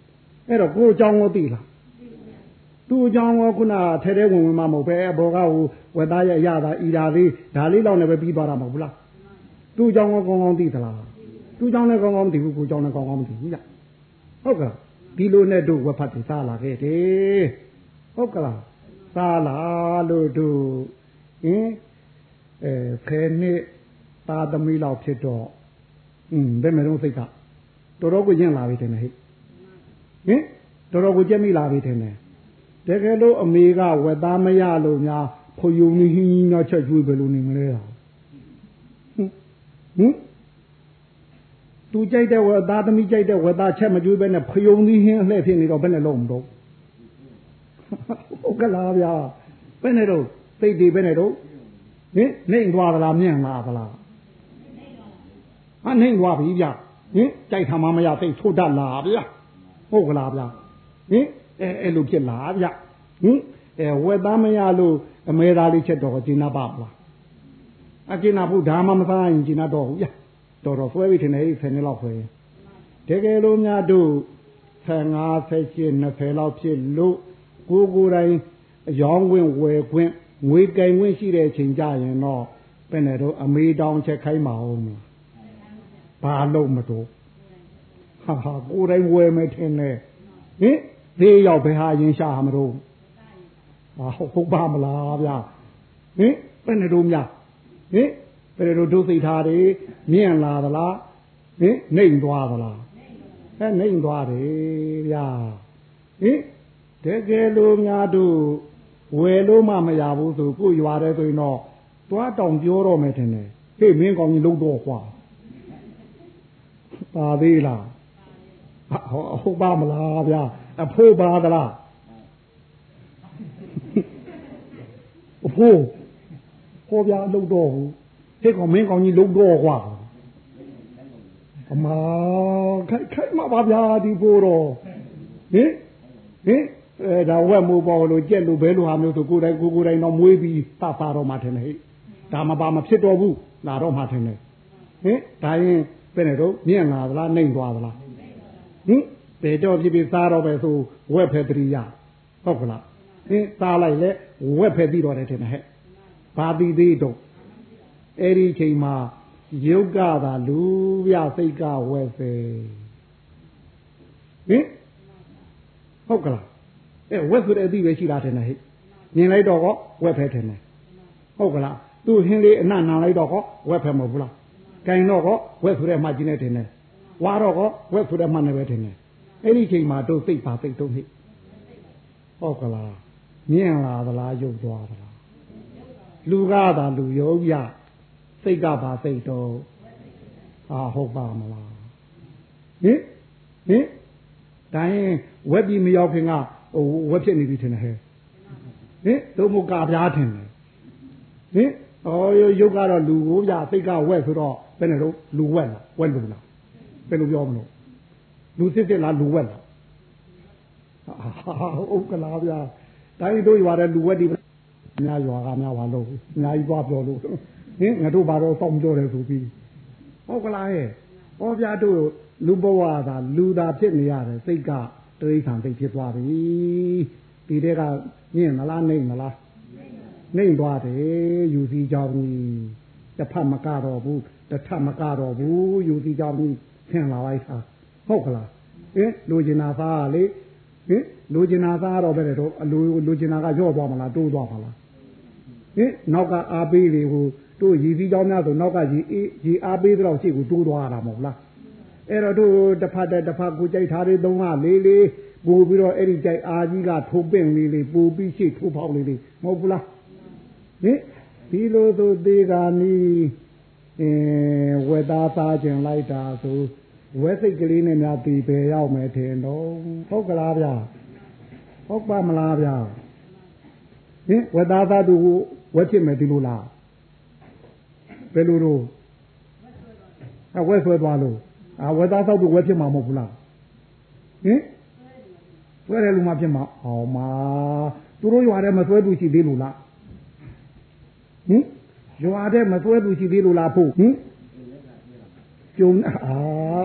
အဲ့တော့ကိုယ်အကြောင်းကိုသိလား သူ့အကြောင်းကိုခုနထဲထဲဝင်ဝင်မှမဟုတ်ပဲဘောကဟိုဝက်သားရဲ့ရတာဤတာသေးဒါလေးလောက်နဲ့ပဲပြီးသွားတာမဟုတ်ဘူးလားသူ့အကြောင်းကိုကောင်းကောင်းသိသလားသူ့အကြောင်းလည်းကောင်းကောင်းမသိဘူးကိုယ်အကြောင်းလည်းကောင်းကောင်းမသိဘူးညဟုတ်ကလားဒီလိုနဲ့တို့ဝက်ဖတ်ပြီးစားလာခဲ့တယ်ဟုတ်ကလားစားလာလို့တို့ဟင်အဲခဲနှစ်သာသမီလောက်ဖြစ်တော့อืมဘယ်မှာတော့စိတ်ကတော်တော်ကိုညင်လာပြီတင်တယ်ဟဲ့ဟင်တော်တော်ကိုကြက်မိလာပြီတင် တယ်တကယ်လို့အမေကဝက်သားမရလို့များဖွယုံနေဟင်းကြီးများချက်ကျွေးပဲလို့နေမလဲဟင်ဟင်သူကြိုက်တဲ့ဝက်သားသမီးကြိုက်တဲ့ဝက်သားချက်မကျွေးပဲနဲ့ဖယုံသီးဟင်းအလှည့်ဖြစ်နေတော့ဘယ်နဲ့လုံးမတော့ဟုတ်ကလားဗျာဘယ်နဲ့တော့သိတည်ဘယ်နဲ့တော့ဟင်နှိမ်သွားသလားမြင့်လာသလားဟာနှိမ်သွားပြီဗျာဟင်ကြိုက်ထာမမရသိထိုးတတ်လာဗျာဟုတ်ကလားဗျာဟင် အဲအဲ့လိုဖြစ်လာဗျာဟင်အဲဝက်သားမရလို့အမဲသားလေးချက်တော့ကျင်နာပါမလားအကျင်နာဖို့ဒါမှမသားရင်ကျင်နာတော့ဘူးဗျာတော်တော်ဆွဲပြီးထင်တယ်ဆယ်နှစ်လောက်ဆွဲတကယ်လို့များတို့15 18 20လောက်ဖြစ်လို့ကိုကိုယ်တိုင်ရောင်းခွင့်ဝယ်ခွင့်ငွေကင်ခွင့်ရှိတဲ့အချိန်ကြရင်တော့ဘယ်နဲ့တော့အမေတောင်ချက်ခိုင်းမအောင်ဘာလို့မတော့ဟာဟာကိုယ်တိုင်ဝယ်မယ်ထင်တယ်ဟင် သေးရောက်ဘယ်ဟာရင်ရှာမလို့ဟာဟုတ်ပါမလားဗျာဟင်ဘယ်နဲ့တော့များဟင်ဘယ်လိုဒုစိတ်ထားတယ်မြင့်လာသလားဟင်နှိမ်သွားသလားအဲနှိမ်သွားတယ်ဗျာဟင်တကယ်လို့များတို့ဝယ်လို့မှမရဘူးဆိုကိုရွာတဲ့ဆိုရင်တော့သွားတောင်ပြောတော့မယ်ထင်တယ်ဟေ့မင်းကောင်ကြီးလုံးတော့ခွာပါသေးလားဟုတ်ပါမလားဗျာ အဖိုးပါသလားအဖိုးဟောဗျာလုံးတော့ဘူးဟေ့ကောင်မင်းကောင်ကြီးလုံးတော့ခွာအမခိုက်ခိုက်မှာပါဗျာဒီဖိုးတော့ဟင်ဟင်အဲဒါဝက်မိုးပေါ်လို့ကြက်လို့ဘဲလို့ဟာမျိုးဆိုကိုယ်တိုင်ကိုကိုယ်တိုင်တော့မွေးပြီးသပါတော့မှထင်တယ်ဟဲ့ဒါမပါမဖြစ်တော့ဘူးလာတော့မှထင်တယ်ဟင်ဒါရင်ဘယ်နဲ့တော့မြင့်လာသလားနှိမ့်သွားသလားဟင် ဘယ်တော့ဖြစ်ဖြစ်စားတော့ပဲဆိုဝက်ဖက်တရိယဟုတ်ကလားဟင်စားလိုက်လေဝက်ဖက်ပြီးတော့တယ်ထင်တယ်ဟဲ့ဘာတိသေးတော့အဲ့ဒီချိန်မှာယုတ်ကသာလူပြစိတ်ကဝက်စေဟင်ဟုတ်ကလားအဲဝက်ဆိုတဲ့အသည့်ပဲရှိတာထင်တယ်ဟဲ့မြင်လိုက်တော့ကောဝက်ဖဲထင်တယ်ဟုတ်ကလားသူ့ဟင်းလေးအနနာလိုက်တော့ကောဝက်ဖဲမဟုတ်ဘူးလားကင်တော့ကောဝက်ဆိုတဲ့မှကြီးနေထင်တယ်ဝါတော့ကောဝက်ဆိုတဲ့မှနဲ့ပဲထင်တယ် အဲ့ဒီချိန်မှာတို့စိတ်ပါစိတ်တုံးဟိဟုတ်ကလားမြင်လာသလားယုတ်သွားသလားလူကသာလူယုံရစိတ်ကပါစိတ်တော့ဟာဟုတ်ပါမလားဟင်ဟင်တိုင်းဝက်ပြီးမရောက်ခင်ကဟိုဝက်ဖြစ်နေပြီထင်တယ်ဟဲ့ဟင်တို့မကပြားထင်တယ်ဟင်ဩရုပ်ကတော့လူကိုပြစိတ်ကဝက်ဆိုတော့ဘယ်နဲ့တော့လူဝက်လားဝက်လူလားဘယ်လိုပြောမလို့ လူစစ်စစ်လားလူဝက်လားဟုတ်ကလားဗျာတိုင်းတို့ရွာတဲ့လူဝက်ဒီများရွာကများပါလို့အများကြီးသွားပြောလို့ဟင်ငါတို့ဘာတော့စောင့်ပြောတယ်ဆိုပြီးဟုတ်ကလားရဲ့ဟောဗျာတို့လူဘဝသာလူသာဖြစ်နေရတယ်စိတ်ကတိရိစ္ဆာန်သိဖြစ်သွားပြီဒီတဲ့ကမြင့်မလားနှိမ့်မလားနှိမ့်သွားတယ်ယူစီကြောင်းကြီးတစ်ဖက်မကတော့ဘူးတစ်ထပ်မကတော့ဘူးယူစီကြောင်းကြီးဆင်လာလိုက်တာ ဟုတ်ကလားဟင်လူကျင်နာသားလေဟင်လူကျင်နာသားတော့ပဲတော့အလူလူကျင်နာကရော့သွားမလားတိုးသွားမလားဟင်နောက်ကအားပေးလေဟိုတို့ရည်စည်းကြောင်းများဆိုနောက်ကရည်ရည်အားပေးတော့ရှိကိုတိုးသွားတာမဟုတ်လားအဲ့တော့တို့တစ်ဖက်တစ်ဖက်ကိုကြိုက်ထားတဲ့သုံးကလေးလေးပူပြီးတော့အဲ့ဒီကြိုက်အာကြီးကထိုးပင့်လေးလေးပူပြီးရှိထိုးပေါက်လေးလေးမဟုတ်ဘူးလားဟင်ဒီလိုဆိုသေးကနီးအင်းဝက်သားသားကျင်လိုက်တာဆို ဝက်စိတ်ကလေးနဲ့များတီပဲရောက်မယ်ထင်တော့ဟုတ်ကလားဗျာဟုတ်ပါမလားဗျာဟင်ဝက်သားသားသူဝက်ဖြစ်မယ်ဒီလိုလားဘယ်လိုတော့အဝက်ဆွဲသွားလို့အဝက်သားသောက်သူဝက်ဖြစ်မှာမဟုတ်ဘူးလားဟင်ဟဆွဲတယ်လူမှဖြစ်မှာအောင်မှာသူတို့ရွာထဲမဆွဲသူရှိသေးလို့လားဟင်ရွာထဲမဆွဲသူရှိသေးလို့လားဖို့ဟင် ကျုံအာ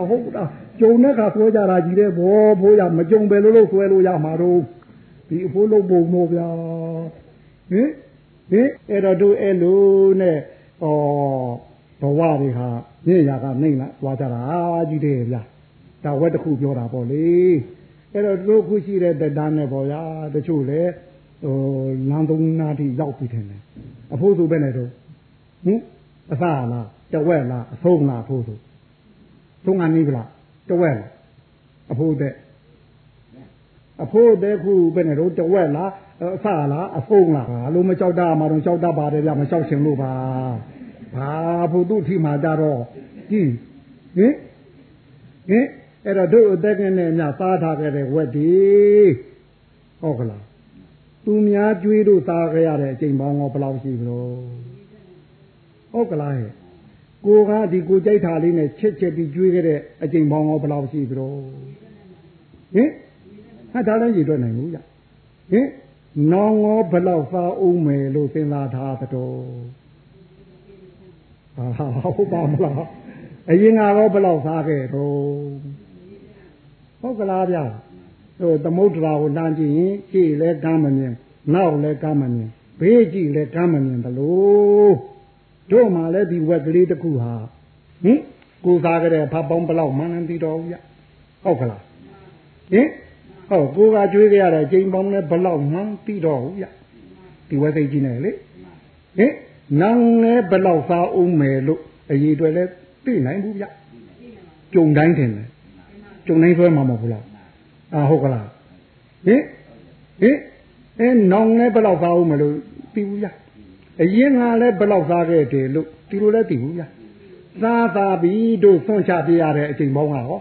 ဟုတ်တာကျုံတဲ့ခါဆွဲကြတာကြီးတဲ့ဘောဖိုးရမကျုံပဲလို့လို့ဆွဲလို့ရမှာတော့ဒီအဖိုးလုံးပုံတော့ဗျာဟင်ဟင်အဲ့တော့တို့အဲ့လိုနဲ့ဩဘဝတွေဟာညရာကနှိမ့်လာသွားကြတာကြီးတယ်ဗျာဒါဝက်တစ်ခုပြောတာပေါ့လေအဲ့တော့တို့ခုရှိတဲ့တက်တန်းနဲ့ပေါ့ဗျာတချို့လေဟိုလမ်းသုံးနာတိရောက်ပြီထင်တယ်အဖိုးဆိုပဲနဲ့တော့ဟင်အစလားတဝက်လားအဆုံးလားအဖိုးဆို သုံးကနေပြီလားတဝက်လားအဖိုးတဲ့အဖိုးတဲ့ခုပဲနဲ့တော့တဝက်လားအစလားအဆုံးလားဘာလို့မကြောက်တာမှတော့ကြောက်တတ်ပါတယ်ဗျမကြောက်ချင်လို့ပါဘာဖို့သူ့ထိမှကြတော့ကြည့်ဟင်ဟင်အဲ့တော့တို့အသက်ကနဲ့ညစားထားခဲ့တဲ့ဝက်ဒီဟုတ်ကလားသူများကြွေးတို့စားခဲ့ရတဲ့အချိန်ပေါင်းတော့ဘယ်လောက်ရှိပြီလို့ဟုတ်ကလားဟဲ့ ကိုကဒီကိုကြိုက်တာလေးနဲ့ချစ်ချစ်ပြီးကြွေးခဲ့တဲ့အချိန်ပေါင်းတော့ဘယ်လောက်ရှိပြီလို့ဟင်ဟာဒါလည်းရည်တွက်နိုင်ဘူးကြဟင်နောင်ငေါဘယ်လောက်စားအောင်မယ်လို့စဉ်းစားထားတော့ဟာဟုတ်ပါမလားအရင်ကတော့ဘယ်လောက်စားခဲ့တော့ဟုတ်ကလားဗျာဟိုသမုဒ္ဒရာကိုလှမ်းကြည့်ရင်ကြည့်လဲကမ်းမမြင်နောက်လဲကမ်းမမြင်ဘေးကြည့်လဲကမ်းမမြင်ဘလို့ တို့မှလည်းဒီဝက်ကလေးတစ်ခုဟာဟင်ကိုစားကြတဲ့ဖပေါင်းဘလောက်မှန်းသိတော်ဘူးဗျဟုတ်ကလားဟင်ဟုတ်ကိုကကျွေးကြရတဲ့ချိန်ပေါင်းနဲ့ဘလောက်မှန်းသိတော်ဘူးဗျဒီဝက်သိကြီးနေလေဟင်နောင်လည်းဘလောက်စားအောင်မယ်လို့အရေးတွေလည်းသိနိုင်ဘူးဗျကြုံတိုင်းထင်တယ်ကြုံတိုင်းဆွဲမှာမဟုတ်ဘူးလားအာဟုတ်ကလားဟင်ဟင်အဲနောင်လည်းဘလောက်စားအောင်မယ်လို့သိဘူးဗျ အရင်ကလည်းဘလောက်စားခဲ့တယ်လို့ဒီလိုလည်းသိဘူးဗျစားစားပြီးတို့ဆွန့်ချပြရတဲ့အချိန်ပေါင်းကဟော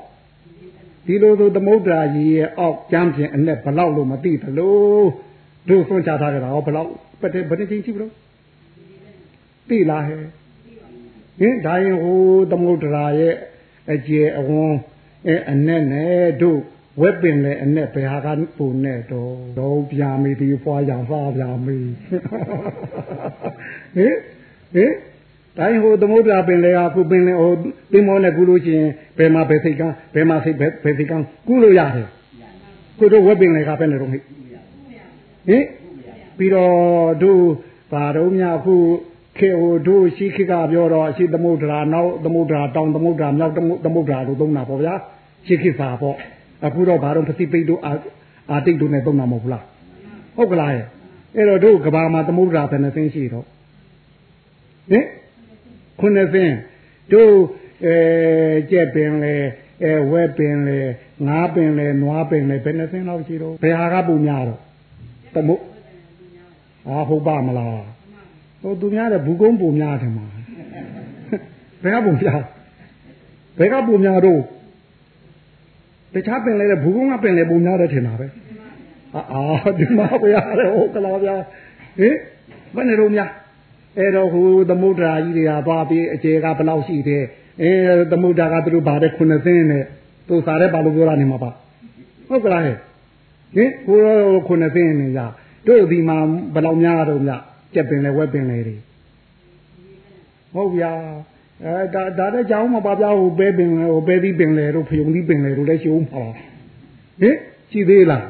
ဒီလိုဆိုသမုဒ္ဒရာကြီးရဲ့အောက်ကျမ်းပြင်အနဲ့ဘလောက်လို့မသိသလိုတို့ဆွန့်ချထားကြတာဟောဘလောက်ဘယ်ဘယ်ချိန်ရှိဘလို့သိလားဟဲ့ဟင်ဒါရင်ဟိုသမုဒ္ဒရာရဲ့အကျေအဝန်းအဲအနဲ့နဲ့တို့ ဝက်ပင်လေအနဲ့ဘယ်ဟာကပူနဲ့တော့တော့ပြာမီဒီဖွာရစားပြာမီဟင်ဟင်တိုင်းဟိုသမုဒ္ဒရာပင်လေကခုပင်လေဟိုသင်္ဘောနဲ့ကူလို့ရှိရင်ဘယ်မှာဘယ်စိတ်ကန်းဘယ်မှာစိတ်ဘယ်စိတ်ကန်းကူလို့ရတယ်ခုတို့ဝက်ပင်လေကပဲနေတော့ဟိဟင်ပြီးတော့တို့ဘာတော့များအခုခေဟိုတို့ရှိခိကပြောတော့အရှိသမုဒ္ဒရာနောက်သမုဒ္ဒရာတောင်သမုဒ္ဒရာမြောက်သမုဒ္ဒရာတို့သုံးတာပေါ့ဗျာရှိခိစာပေါ့ အခုတော့ဘာတော့ပစိပိတ်တို့အာတိတ်တို့နဲ့သုံးတာမဟုတ်ဘူးလားဟုတ်ကလားရဲ့အဲ့တော့တို့ကဘာမှာသမုဒ္ဒရာဘယ်နှသိန်းရှိတော့ဟင်ခုနှစ်သိန်းတို့အဲကြက်ပင်လေအဲဝဲပင်လေငါးပင်လေနွားပင်လေဘယ်နှသိန်းလောက်ရှိတော့ဘယ်ဟာကပုံများတော့သမုအာဟုတ်ပါမလားဟိုသူများတဲ့ဘူကုန်းပုံများတယ်မှာဘယ်ကပုံများဘယ်ကပုံများတော့ တခြားပင်လဲတဲ့ဘူကုန်းကပင်လဲပုံများတယ်ထင်တာပဲအာဒီမှာဘယ်ရတယ်ဟုတ်ကလားဗျာဟင်ဘယ်နေတော့များအဲ့တော့ဟိုသမုဒ္ဒရာကြီးတွေကသွားပြီးအကျေကဘယ်လောက်ရှိတယ်အဲသမုဒ္ဒရာကသူတို့ဗာတဲ့ခုနှစ်သိန်းနဲ့သူစားတဲ့ဘာလို့ပြောရနေမှာပါဟုတ်ကလားဟဲ့ဟင်ဟိုခုနှစ်သိန်းနဲ့ရတို့ဒီမှာဘယ်လောက်များတော့များကြက်ပင်လေဝက်ပင်လေတွေဟုတ်ဗျာ အဲဒါဒါလည်းကြောင်းမပါဗျာဟိုပဲပင်လေဟိုပဲသီးပင်လေတို့ဖယုံသီးပင်လေတို့လည်းရှိအောင်ပါဟင်ရှိသေးလား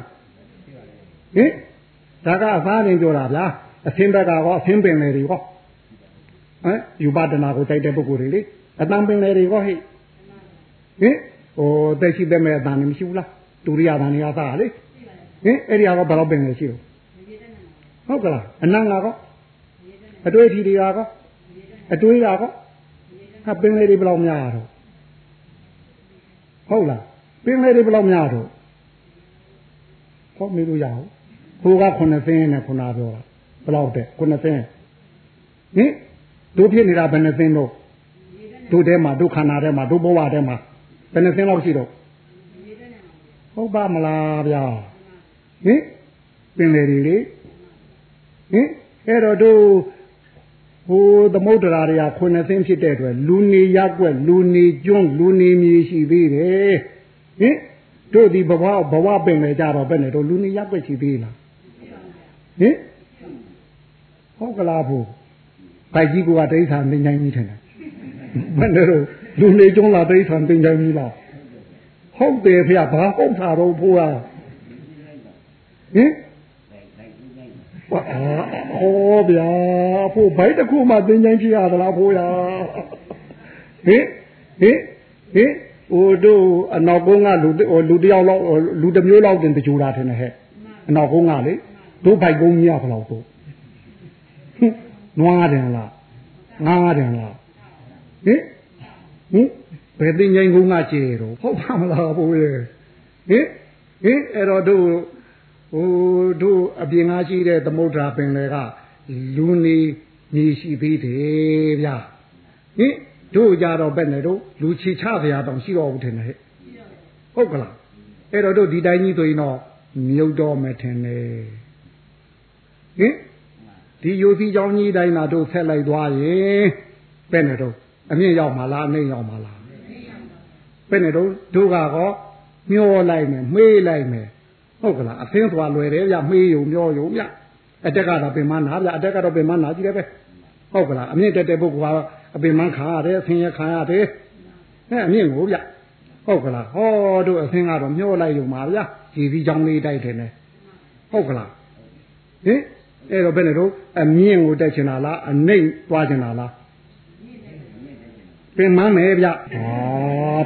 ဟင်ဒါကအဖားနေကြတာဗျာအသင်းဘက်ကကောအသင်းပင်လေတွေကောဟမ်ယူပဒနာကိုတိုက်တဲ့ပုဂ္ဂိုလ်တွေလေအတန်ပင်လေတွေကောဟိဟင်ဟိုတက်ရှိတဲ့မဲ့အတန်မရှိဘူးလားဒုရိယတန်နေရသားလေဟင်အဲ့ဒီကတော့ဘယ်တော့ပင်လေရှိတော့ဟုတ်ကလားအနံ့ကောအတွေ့အထိတွေကကောအတွေးရကော ဟာပင်လေတွေဘယ်လောက်များတော့ဟုတ်လားပင်လေတွေဘယ်လောက်များတော့ဟောမေးလို့ရအောင်ဟိုက9သိန်းနဲ့ခုနပြောတာဘယ်လောက်တဲ့9သိန်းဟင်တို့ဖြစ်နေတာဘယ်နှသိန်းတော့တို့ထဲမှာတို့ခန္ဓာထဲမှာတို့ဘဝထဲမှာဘယ်နှသိန်းလောက်ရှိတော့ဟုတ်ပါမလားဗျာဟင်ပင်လေတွေလေဟင်အဲ့တော့တို့ ဟိုသမုဒ္ဒရာတွေကခုနှစ်သိန်းဖြစ်တဲ့အတွက်လူနေရက်ွက်လူနေကျွန်းလူနေမြေရှိသေးတယ်ဟင်တို့ဒီဘဝဘဝပင်လေကြတော့ပဲနဲ့တို့လူနေရပ်ွက်ရှိသေးလားဟင်ဟုတ်ကလားဘူးဘိုက်ကြီးကတိဋ္ဌာန်သိဉ္ဇိုင်းကြီးထင်တယ်ဘယ်နဲ့တော့လူနေကျုံးလာတိဋ္ဌာန်သိဉ္ဇိုင်းကြီးလားဟုတ်တယ်ဖေဘာဟုတ်တာတော့ဖို့อ่ะဟင်ဘာ ဟောဗျာဖို့ဘိုက်တစ်ခုမှသိဉ္ဇိုင်းဖြစ်ရသလားဖို့ရဟင်ဟင်ဟင်ဟိုတို့အနောက်ကုန်းကလူလူတယောက်လောက်လူတစ်မျိုးလောက်တင်တကြူတာထင်တယ်ဟဲ့အနောက်ကုန်းကလေတို့ဘိုက်ကုန်းကြီးရဘယ်လောက်တော့နွားတယ်လားငားတယ်လားဟင်ဟင်ဘယ်သိငိမ့်ကုန်းကကျေတော့ဟုတ်ပါမလားဘိုးရဲ့ဟင်ဟင်အဲ့တော့တို့ ဟိုတို့အပြင်ကားရှိတဲ့သမုဒ္ဒရာပင်လေကလူနေညီရှိသေးတယ်ဗျာဟင်တို့ကြတော့ပဲနဲ့တို့လူချီချစရာတောင်ရှိတော့ဘူးထင်တယ်ဟဲ့ဟုတ်ကလားအဲ့တော့တို့ဒီတိုင်းကြီးဆိုရင်တော့မြုပ်တော့မယ်ထင်တယ်ဟင်ဒီယိုစီเจ้าကြီးတိုင်းသာတို့ဆက်လိုက်သွားရင်ပဲနဲ့တို့အမြင့်ရောက်မှာလားအနှိမ့်ရောက်မှာလားပဲနဲ့တို့တို့ကတော့မျောလိုက်မယ်မေးလိုက်မယ် ဟုတ်ကလားအသင်းသွားလွယ်တယ်ဗျမေးယုံမျောယုံဗျအတက်ကတော့ပင်မနာဗျအတက်ကတော့ပင်မနာကြည့်တယ်ပဲဟုတ်ကလားအမြင့်တက်တဲ့ပုဂ္ဂိုလ်ကအပင်မခံရတယ်အသင်ရခံရတယ်ဟဲ့အမြင့်ကိုဗျဟုတ်ကလားဟောတို့အသင်ကတော့မျောလိုက်ယုံပါဗျရည်စည်းချောင်းလေးတိုက်တယ်နဲ့ဟုတ်ကလားဟင်အဲ့တော့ဘယ်နဲ့တော့အမြင့်ကိုတက်ချင်တာလားအနှိမ့်သွားချင်တာလားပင်မမယ်ဗျဟာ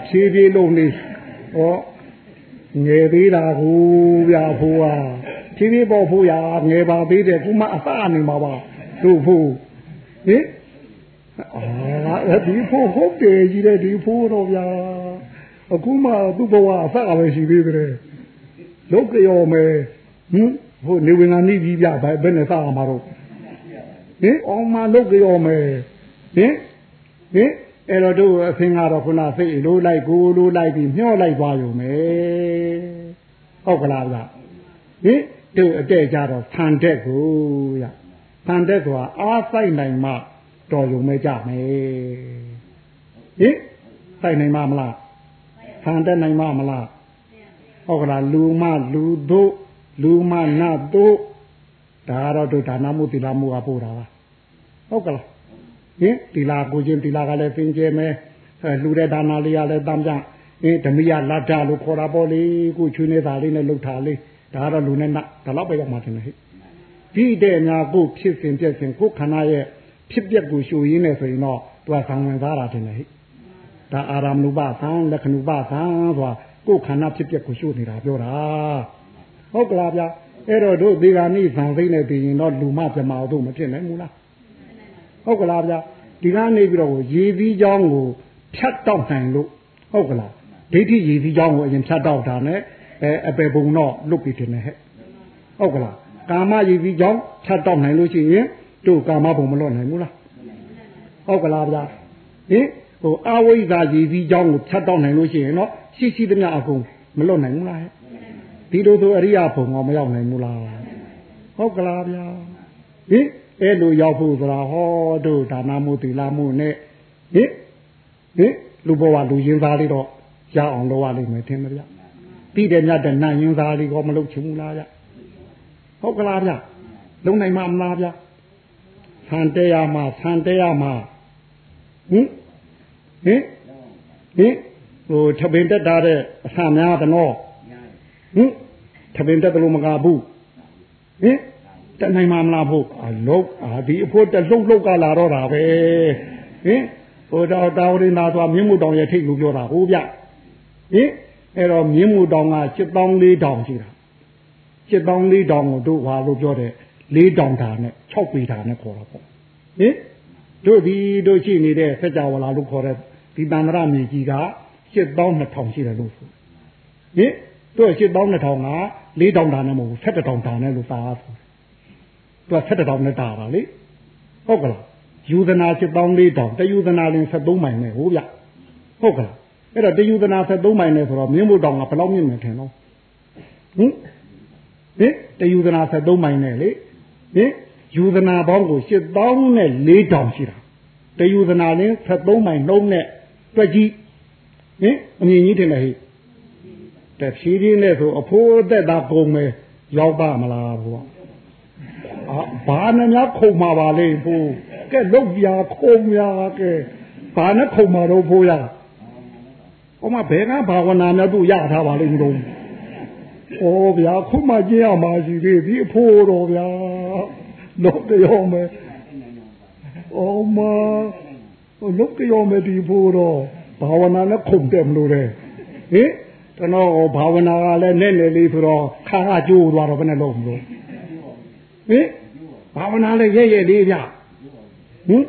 ဖြည်းဖြည်းလုံးနေဟော ငယ်သေးတာကိုဗျဖိုးဟာဖြည်းဖြည်းပေါ်ဖိုးရငယ်ပါသေးတယ်ခုမှအစနေမှာပါတို့ဖိုးဟင်အာဒီဖို့ဟုတ်တယ်ကြီးတဲ့ဒီဖို့တော့ဗျာအခုမှသူ့ဘဝအစအပဲရှိသေးတယ်လုတ်ကြော်မယ်ဟင်ဟိုနေဝင်ကနိကြီးပြဘယ်ဘယ်နဲ့စအောင်မတော့ဟင်အောင်မလုတ်ကြော်မယ်ဟင်ဟင် အဲ့တော့တို့အဖင်ကတော့ခုနစိတ်လိုလိုက်ကိုလိုလိုက်ပြီးမျောလိုက်သွားရုံပဲဟုတ်ကလားဗျဟင်တို့အတဲ့ကြတော့ဆန်တဲ့ကိုရဆန်တဲ့ကွာအားဆိုင်နိုင်မှတော်ရုံပဲကြမယ်ဟင်ဆိုင်နိုင်မှာမလားခံတတ်နိုင်မှာမလားဟုတ်ကလားလူမလူတို့လူမနတို့ဒါကတော့တို့ဒါနမှုသီလမှုကပို့တာပါဟုတ်ကလား ဟင်သီလကိုချင်းသီလကလည်းပင်ကျဲမယ်အဲလှူတဲ့ဒါနာလေးကလည်းတမ်းကြအင်းဓမိယလတ္တလို့ခေါ်တာပေါ့လေကိုချွေးနေတာလေးနဲ့လှုပ်ထားလေးဒါကတော့လူနဲ့နဒါတော့ပဲရောက်မှာတင်တယ်ဟဲ့ဒီတဲ့ညာကိုဖြစ်စဉ်ပြက်စဉ်ကိုခန္ဓာရဲ့ဖြစ်ပျက်ကိုရှုရင်းနေဆိုရင်တော့သူကသံဝင်စားတာတင်တယ်ဟိဒါအာရမဏုပသံလက္ခဏုပသံဆိုတာကိုယ်ခန္ဓာဖြစ်ပျက်ကိုရှုနေတာပြောတာဟုတ်ကလားဗျအဲ့တော့တို့ဒီကနေ့ဇံသိနေပြီးရင်တော့လူမပြမအောင်တို့မဖြစ်နိုင်ဘူးလား ဟုတ်ကလားဗျဒီကနေပြီးတော့ရေသီးချောင်းကိုဖြတ်တောက်နိုင်လို့ဟုတ်ကလားဒိဋ္ဌိရေသီးချောင်းကိုအရင်ဖြတ်တောက်တာနဲ့အဲအပေပုံတော့လွတ်ပြီးတင်နေဟဲ့ဟုတ်ကလားကာမရေသီးချောင်းဖြတ်တောက်နိုင်လို့ရှိရင်တို့ကာမဘုံမလွတ်နိုင်ဘူးလားဟုတ်ကလားဗျာဟင်ဟိုအဝိဇ္ဇာရည်စည်းကြောင်းကိုဖြတ်တောက်နိုင်လို့ရှိရင်တော့ရှိရှိသမျှအကုန်မလွတ်နိုင်ဘူးလားဒီလိုဆိုအရိယာဘုံကမရောက်နိုင်ဘူးလားဟုတ်ကလားဗျာဟင် အဲ့လိုရောက်ဖို့ဆိုတာဟောတို့ဒါနမှုသီလမှုနဲ့ဟင်ဟင်လူဘဝလူရင်းသားလေးတော့ရအောင်လုပ်ရလိမ့်မယ်ထင်မဗျပြီးတယ်မြတ်တဲ့နတ်ရင်းသားလေးကောမလုပ်ချင်ဘူးလားဗျဟုတ်ကလားဗျလုံနိုင်မှာမလားဗျဆန်တရားမှာဆန်တရားမှာဟင်ဟင်ဟင်ဟိုထပင်တက်တာတဲ့အဆများတနောဟင်ထပင်တက်တယ်လို့မကဘူးဟင် တနိုင်မှာမလားဖို့အလုံးအာဒီအဖို့တလှုပ်လှုပ်ကလာတော့တာပဲဟင်ဟိုတော့တာဝရိနာဆိုတာမြင်းမှုတောင်ရဲ့ထိတ်လို့ပြောတာဟုတ်ဗျဟင်အဲ့တော့မြင်းမှုတောင်က7400တောင်ရှိတာ7400တောင်ကိုတို့ဟာလို့ပြောတယ်4တောင်တာနဲ့6ပေတာနဲ့ခေါ်တာပေါ့ဟင်တို့ဒီတို့ရှိနေတဲ့စัจ java လာလို့ခေါ်တဲ့ဒီတန္တရမြေကြီးက7200ရှိတယ်လို့ဆိုဟင်တို့7200က4000တာနဲ့မဟုတ်ဘူး70000တာနဲ့လို့သာဆို သူက70000နဲ့တာတာလေဟုတ်ကလားယူဇနာ7400တယူဇနာလင်73မိုင်နဲ့ဟိုဗျဟုတ်ကလားအဲ့တော့တယူဇနာ73မိုင်နဲ့ဆိုတော့မြင်းမို့တောင်ကဘယ်လောက်မြင့်နေထင်တော့ဟင်ဟင်တယူဇနာ73မိုင်နဲ့လေဟင်ယူဇနာပေါင်းကို8000နဲ့4000ရှိတာတယူဇနာလင်း73မိုင်နှုံးနဲ့တွက်ကြည့်ဟင်အမြင်ကြီးတင်လေဟိတတဖြည်းဖြည်းနဲ့ဆိုအဖိုးအသက်သာကုန်မယ်ရောက်ပါမလားဘုရားအာ ဘာနဲ့များခုံမှာပါလေဘိုးကဲလုတ်ပြာခုံပြာကဲဘာနဲ့ခုံမှာတော့ဘိုးရဟောမဘယ်ကဘာဝနာနဲ့သူရထားပါလိမ့်မလို့ဩဗျာခုမှကြည့်ရမှာရှိသေးဒီအဖိုးတော်ဗျာတော့ကြောမယ်ဩမလုတ်ကြောမယ်ဒီဖိုးတော်ဘာဝနာနဲ့ခုံတယ်မလို့တဲ့ဟင်ကျွန်တော်ဘာဝနာကလည်းနဲ့နေလေးဆိုတော့ခါကကျိုးသွားတော့ဘယ်နဲ့လုံးမလို့ ဟင်ဘာဝနာလည်းရဲ့ရဲ့လေးဗျဟင်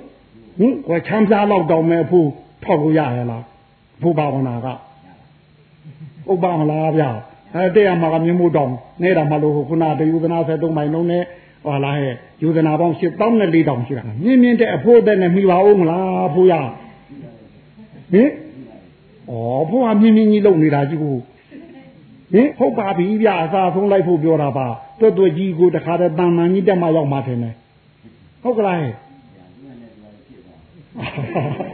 ဟင်ကိုချမ်းစားလောက်တောင်းမဲ့ဖို့ထောက်လို့ရရလားဘုဘာဝနာကဥပ္ပါမလားဗျအဲတဲ့ရမှာကမြင်မှုတောင်းနေတာမှလို့ခုနတယူသနာ73မိုင်လုံးနဲ့ဟာလားဟဲ့ယူသနာပေါင်း8000နဲ့4000ရှိတာမြင်မြင်တဲ့အဖို့တဲ့နဲ့မိပါဦးမလားဖိုးရဟင်ဩဘုရားမြင်းမြင်းကြီးလုံနေတာကြီးကိုဟင်ဟုတ်ပါပြီဗျအသာဆုံးလိုက်ဖို့ပြောတာပါ တွတ်တွတ်ကြီးကိုတခါတည်းတန်တန်ကြီးတက်မှရောက်မှထင်တယ်ဟုတ်ကလားဟဲ့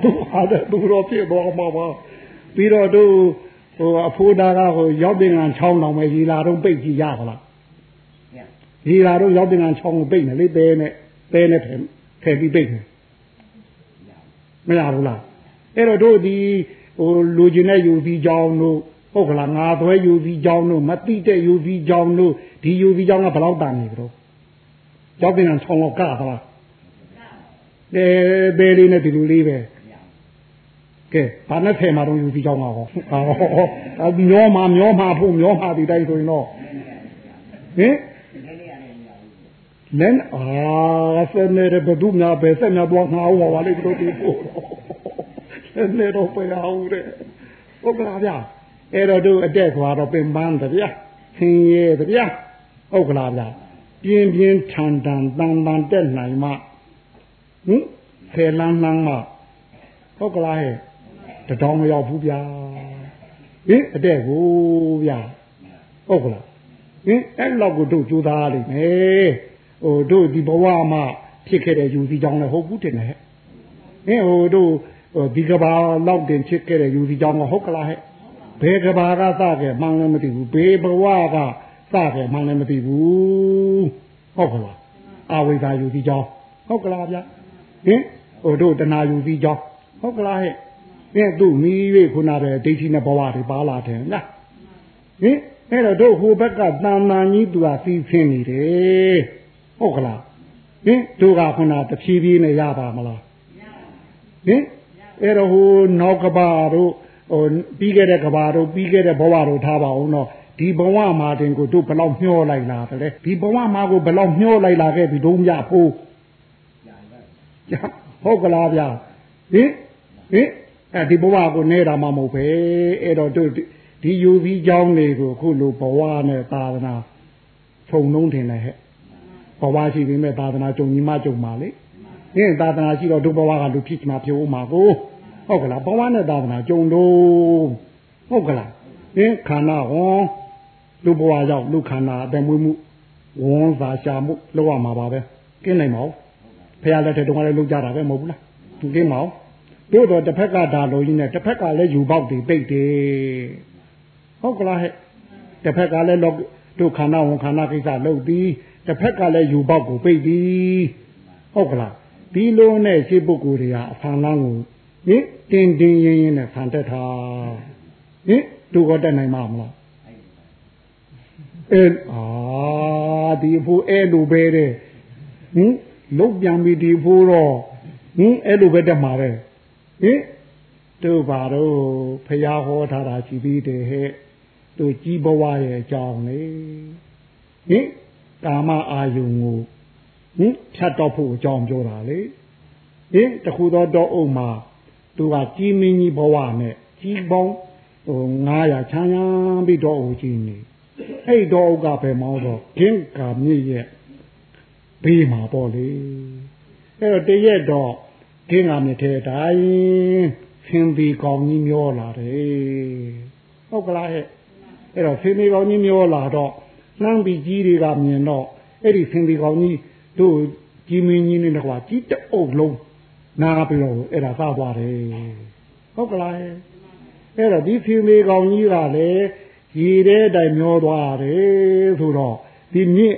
သူဟာတဲ့သူတော့ဖြစ်သွားမှာပါပြီးတော့သူဟိုအဖိုးသားကဟိုရောက်တင်ကန်ချောင်းတော်မယ်ရီလာတော့ပိတ်ကြည့်ရခလားရီလာတော့ရောက်တင်ကန်ချောင်းကိုပိတ်နေလေတဲနဲ့တဲနဲ့ဖယ်ဖယ်ပြီးပိတ်နေမရဘူးလားအဲ့တော့တို့ဒီဟိုလူကျင်တဲ့ယူပြီးကြောင်းတို့ ဟုတ်ကလားငါသွဲယူပြီးကြောင်းတို့မတိတဲ့ယူပြီးကြောင်းတို့ဒီယူပြီးကြောင်းကဘယ်လောက်တန်နေကြတော့ကြောက်တင်အောင်ဆောင်းတော့ကသလားအဲဘယ်လေးနဲ့ဒီလိုလေးပဲကဲဘာနဲ့ဖယ်မှာတော့ယူပြီးကြောင်းကဟောအော်မျောမှာမျောမှာဖို့မျောမှာဒီတိုင်းဆိုရင်တော့ဟင်လန်အာဆယ်နေဘဒုများပဲဆက်များတော့ငါဟောပါလိမ့်တို့ဒီပို့နေတော့ပြရအောင်တဲ့ဟုတ်ကလားဗျ အဲ့တော့တို့အတက်သွားတော့ပင်ပန်းတဗျာဆင်းရဲတဗျာဟုတ်ကလားဗျပြင်းပြင်းထန်ထန်တန်တန်တက်နိုင်မှဟင်ဆယ်လန်းလန်းမှဟုတ်ကလားဟဲ့တတောင်းမရောက်ဘူးဗျာဟင်အတက်ကိုဗျာဟုတ်ကလားဟင်အဲ့လောက်ကိုတို့ကြိုးစားလိမ့်မယ်ဟိုတို့ဒီဘဝမှာဖြစ်ခဲ့တဲ့ယူစီကြောင်းလည်းဟုတ်ဘူးတင်တယ်ဟဲ့ဟင်ဟိုတို့ဒီကဘာလောက်တင်ဖြစ်ခဲ့တဲ့ယူစီကြောင်းကဟုတ်ကလားဟဲ့ ဘယ်ကဘာကစခဲ့မှန်းလည်းမသိဘူးဘေးဘဝကစခဲ့မှန်းလည်းမသိဘူးဟုတ်ကလားအဝိဇ္ဇာယူစီကြောင်းဟုတ်ကလားဗျဟင်ဟိုတို့တဏှာယူစီကြောင်းဟုတ်ကလားဟဲ့ဟင်သူ့မိ၍ခုနတဲ့ဒိဋ္ဌိနဲ့ဘဝတွေပါလာတယ်လားဟင်အဲ့တော့တို့ဟိုဘက်ကတန်တန်ကြီးသူကစီးဆင်းနေတယ်ဟုတ်ကလားဟင်တို့ကခုနတဖြည်းဖြည်းနဲ့ရပါမလားဟင်အဲ့တော့ဟိုနောက်ကဘာတို့ ဟိုပြီးခဲ့တဲ့ကဘာတို့ပြီးခဲ့တဲ့ဘဝတို့ထားပါအောင်တော့ဒီဘဝမှာတင်ကိုတို့ဘလောက်မျောလိုက်လာတယ်ဒီဘဝမှာကိုဘလောက်မျောလိုက်လာခဲ့ပြီဒုံရဖို့ဟုတ်ကလားဗျာဟင်ဟင်အဲဒီဘဝကိုနေတာမှမဟုတ်ပဲအဲ့တော့တို့ဒီယူပြီးเจ้าတွေကိုခုလိုဘဝနဲ့သာသနာခြုံနှုံးတင်တယ်ဟဲ့ဘဝရှိပြီမဲ့သာသနာကြုံညီမကြုံပါလေဟင်သာသနာရှိတော့ဒုဘဝကလူဖြစ်မှာဖြစ်ဦးမှာကို ဟုတ်ကလားဘဝနဲ့သာသနာကြုံတော့ဟုတ်ကလားဟင်ခန္ဓာဟောလူဘဝရောက်လူခန္ဓာအတမွေးမှုဝန်စာရှာမှုလောက်ရမှာပါပဲကင်းနိုင်မအောင်ဖះလက်ထက်တုန်းကလည်းလုပ်ကြတာပဲမဟုတ်ဘူးလားသူကင်းမအောင်တို့တော့တစ်ဖက်ကဒါလိုကြီးနဲ့တစ်ဖက်ကလည်းယူပေါက်တွေပိတ်တယ်ဟုတ်ကလားဟဲ့တစ်ဖက်ကလည်းတို့ခန္ဓာဝန်ခန္ဓာကိစ္စလုပ်ပြီးတစ်ဖက်ကလည်းယူပေါက်ကိုပိတ်ပြီးဟုတ်ကလားဒီလိုနဲ့ရှေ့ပုဂ္ဂိုလ်တွေကအဖန်လန်းကို ဟင်တင်းတင်းရင်းရင်းနဲ့ဆန်တက်တာဟင်သူကတက်နိုင်မှာမလားအဲအာဒီဖို့အဲ့လိုပဲတဲ့ဟင်လုတ်ပြန်ပြီးဒီဖို့တော့ဟင်အဲ့လိုပဲတက်မှာပဲဟင်တို့ဘာတော့ဖះဟောထားတာရှိသေးတယ်ဟဲ့တို့ကြီးဘဝရဲ့အကြောင်းလေဟင်ကာမအာယုံကိုဟင်ဖြတ်တော့ဖို့အကြောင်းပြောတာလေဟင်တခုသောတော့အုပ်မှာ သူကကြီးမင်းကြီးဘဝနဲ့ကြီးပေါင်းဟို900ချမ်းချမ်းပြီးတော့ဟိုကြီးနေအဲ့တော့အုပ်ကပဲမောင်းတော့ဂင်းကာမြင့်ရဲ့ဘေးမှာပေါ့လေအဲ့တော့တရက်တော့ဂင်းကာမြင့်တဲ့တိုင်းဆင်းပြီးကောင်းကြီးမျောလာတယ်ဟုတ်ကလားဟဲ့အဲ့တော့ဆင်းပြီးကောင်းကြီးမျောလာတော့နှမ်းပြီးကြီးတွေကမြင်တော့အဲ့ဒီဆင်းပြီးကောင်းကြီးတို့ကြီးမင်းကြီးနဲ့ကွာကြီးတအုပ်လုံး နာပြီးတော့အဲ့ဒါစသွားတယ်ဟုတ်ကလားအဲ့တော့ဒီဖြူမေကောင်ကြီးကလည်းရေတဲ့တိုင်မျောသွားတယ်ဆိုတော့ဒီမြစ်